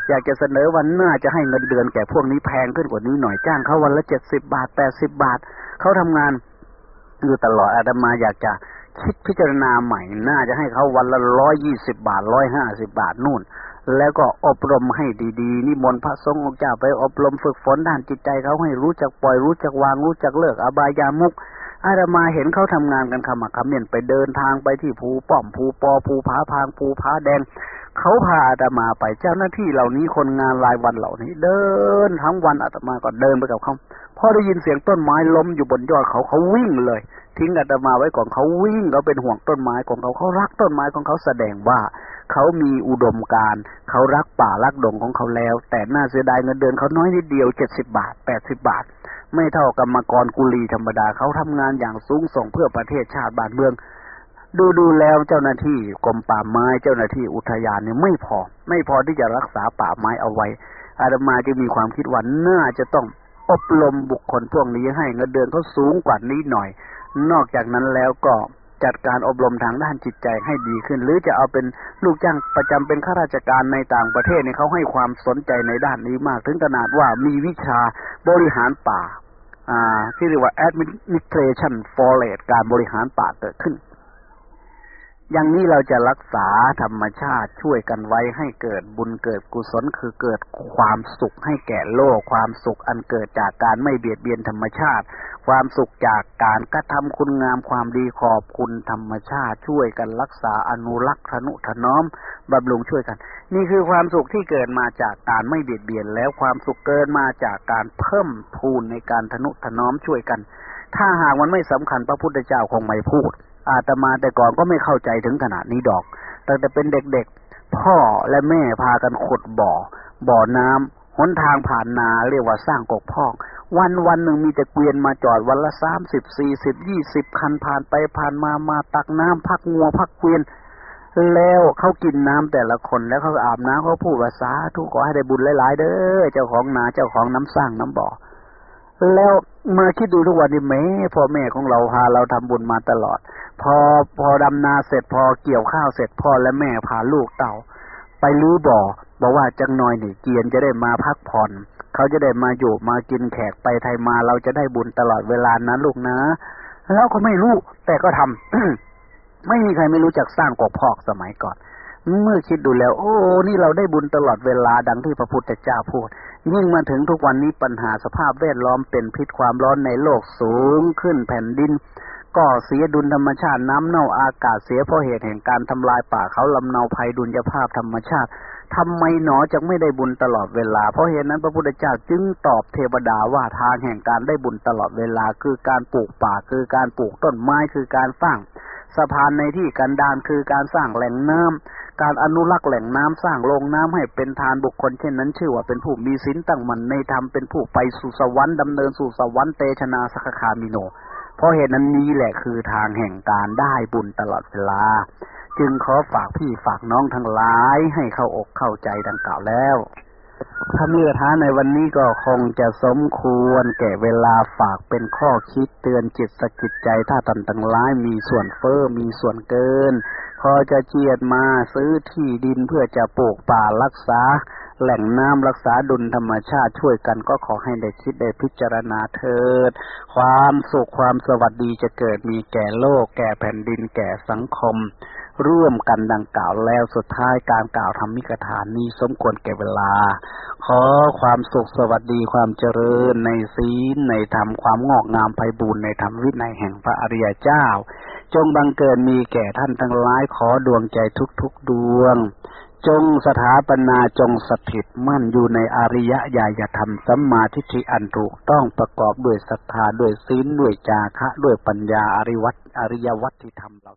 อยากจะเสนอวันหน้าจะให้เงินเดือนแก่พวกนี้แพงขึ้นกว่านี้หน่อยจ้างเขาวันละเจ็ดสิบบาทแปดสิบบาทเขาทำงานอยู่ตลอดอาตมาอยากจะคิดพิจารณาใหม่น่าจะให้เขาวันละร้อยยี่สิบบาทร้อยห้าสิบบาทนู่น แล้วก็อบรมให้ดีๆนิมนต์พระสงฆ์องค์เจ้าไปอบรมฝึกฝนด้านจิตใจเขาให้รู้จักปล่อยรู้จักวางรู้จักเลิกอบายามุก อาตมาเห็นเขาทำงานกันขมักขมิ้นไปเดินทางไปที่ภูป้อมภูปอภูผาพางภูผาแดงเขาพาอาตมาไปเจ้าหน้าที่เหล่านี้คนงานรายวันเหล่านี้ เดินทั้งวันอาตมาก็เดินไปกับเขาพอได้ยินเสียงต้นไม้ล้มอยู่บนยอดเขาเขาวิ่งเลย ทิ้งอาตมาไว้ก่อนเขาวิ่งเขาเป็นห่วงต้นไม้ของเขาเขารักต้นไม้ของเขาแสดงว่าเขามีอุดมการเขารักป่ารักดงของเขาแล้ว แต่น่าเสียดายเงินเดือนเขาน้อยนิดเดียวเจ็ดสิบบาทแปดสิบบาท ไม่เท่ากรรมกรกุลีธรรมดาเขาทำงานอย่างสูงส่งเพื่อประเทศชาติบ้านเมือง ดูดูแล้วเจ้าหน้าที่กรมป่าไม้เจ้าหน้าที่อุทยานเนี่ยไม่พอ ไม่พอที่จะรักษาป่าไม้เอาไว้ อาตมาจะมีความคิดว่าน่าจะต้องอบรมบุคคลพวกนี้ให้เงินเดือนเขาสูงกว่านี้หน่อย นอกจากนั้นแล้วก็ จัดการอบรมทางด้านจิตใจให้ดีขึ้น หรือจะเอาเป็นลูกจ้างประจำเป็นข้าราชการในต่างประเทศเนี่ยเขาให้ความสนใจในด้านนี้มาก ถึงขนาดว่ามีวิชาบริหารป่าอ่าที่เรียกว่า administration forest การบริหารป่าเกิดขึ้น อย่างนี้เราจะรักษาธรรมชาติช่วยกันไว้ให้เกิดบุญเกิดกุศลคือเกิดความสุขให้แก่โลก ความสุขอันเกิดจากการไม่เบียดเบียนธรรมชาติ ความสุขจากการกระทำคุณงามความดีขอบคุณธรรมชาติช่วยกันรักษาอนุรักษ์ทนุถนอมบำรุงช่วยกัน นี่คือความสุขที่เกิดมาจากการไม่เบียดเบียนแล้วความสุขเกิดมาจากการเพิ่มพูนในการทนุถนอมช่วยกัน ถ้าหากมันไม่สำคัญพระพุทธเจ้าคงไม่พูด อาตมาแต่ก่อนก็ไม่เข้าใจถึงขนาดนี้ดอกตั้งแต่เป็นเด็กๆ พ่อและแม่พากันขุดบ่อ บ่อน้ำ หนทางผ่านนาเรียกว่าสร้างกกพอก วันวันหนึ่งมีแต่เกวียนมาจอดวันละสามสิบสี่สิบยี่สิบคันผ่านไปผ่านมามาตักน้ำพักงัวพักเกวียน แล้วเขากินน้ำแต่ละคนแล้วเขาอาบน้ำเขาพูดว่าสาธุขอให้ได้บุญหลายๆเด้อเจ้าของนาเจ้าของน้ำสร้างน้ำบ่อแล้วมาคิดดูทุกวันนี้แม่พ่อแม่ของเราพาเราทำบุญมาตลอด พอพอดำนาเสร็จพอเกี่ยวข้าวเสร็จพ่อและแม่พาลูกเต่า ไปลื้อบ่อ บอกว่าจังหน้อยนี่เกียนจะได้มาพักผ่อน เขาจะได้มาอยู่มากินแขกไปไทยมาเราจะได้บุญตลอดเวลานะลูกนะแล้วก็ไม่รู้ แต่ก็ทำไม่มีใครไม่รู้จักสร้างกบพอกสมัยก่อน เมื่อคิดดูแล้ว โอ้ นี่เราได้บุญตลอดเวลาดังที่พระพุทธเจ้าพูด ยิ่งมาถึงทุกวันนี้ปัญหาสภาพแวดล้อมเป็นพิษความร้อนในโลกสูงขึ้นแผ่นดินก็เสียดุลธรรมชาติน้ำเน่าอากาศเสียเพราะเหตุแห่งการทำลายป่าเขาลำเนาภัยดุลยภาพธรรมชาติ ทำไมหนอจะไม่ได้บุญตลอดเวลา เพราะเหตุนั้นพระพุทธเจ้าจึงตอบเทวดาว่าทางแห่งการได้บุญตลอดเวลา คือการปลูกป่าคือการปลูกต้นไม้คือการสร้างสะพานในที่กันดานคือการสร้างแหล่งน้ำการอนุรักษ์แหล่งน้ำสร้างโรงน้ำให้เป็นทานบุคคลเช่นนั้น ชื่อว่าเป็นผู้มีศีลตั้งมั่นในธรรมเป็นผู้ไปสู่สวรรค์ดำเนินสู่สวรรค์เตชนาสักคามิโน เพราะเหตุนั้นนี้แหละคือทางแห่งการได้บุญตลอดเวลา จึงขอฝากพี่ฝากน้องทั้งหลายให้เข้าอกเข้าใจดังกล่าวแล้วถ้าเมื่อท้าในวันนี้ก็คงจะสมควรแก่เวลาฝากเป็นข้อคิดเตือนจิตสกิดใจถ้าตันตังร้ายมีส่วนเฟอ้อมีส่วนเกิน พอจะเจียดมาซื้อที่ดินเพื่อจะปลูกป่ารักษา แหล่งน้ำรักษาดุลธรรมชาติช่วยกันก็ขอให้ได้คิดได้พิจารณาเถิด ความสุขความสวัสดีจะเกิดมีแก่โลก แก่แผ่นดินแก่สังคม ร่วมกันดังกล่าวแล้วสุดท้ายการกล่าวธรรมิกถานนี้สมควรแก่เวลา ขอความสุขสวัสดีความเจริญในศีลในธรรมความงอกงามไพบูรณ์ในธรรมวินัยแห่งพระอริยเจ้า จงบังเกิดมีแก่ท่านทั้งหลายขอดวงใจทุกๆดวงจงสถาปนาจงสถิตมั่นอยู่ในอริยญาณธรรมสัมมาทิฏฐิอันถูกต้องประกอบด้วยศรัทธาด้วยศีลด้วยจาคะ ด้วยปัญญาอริวัตอริยวัตที่ธรรมเรา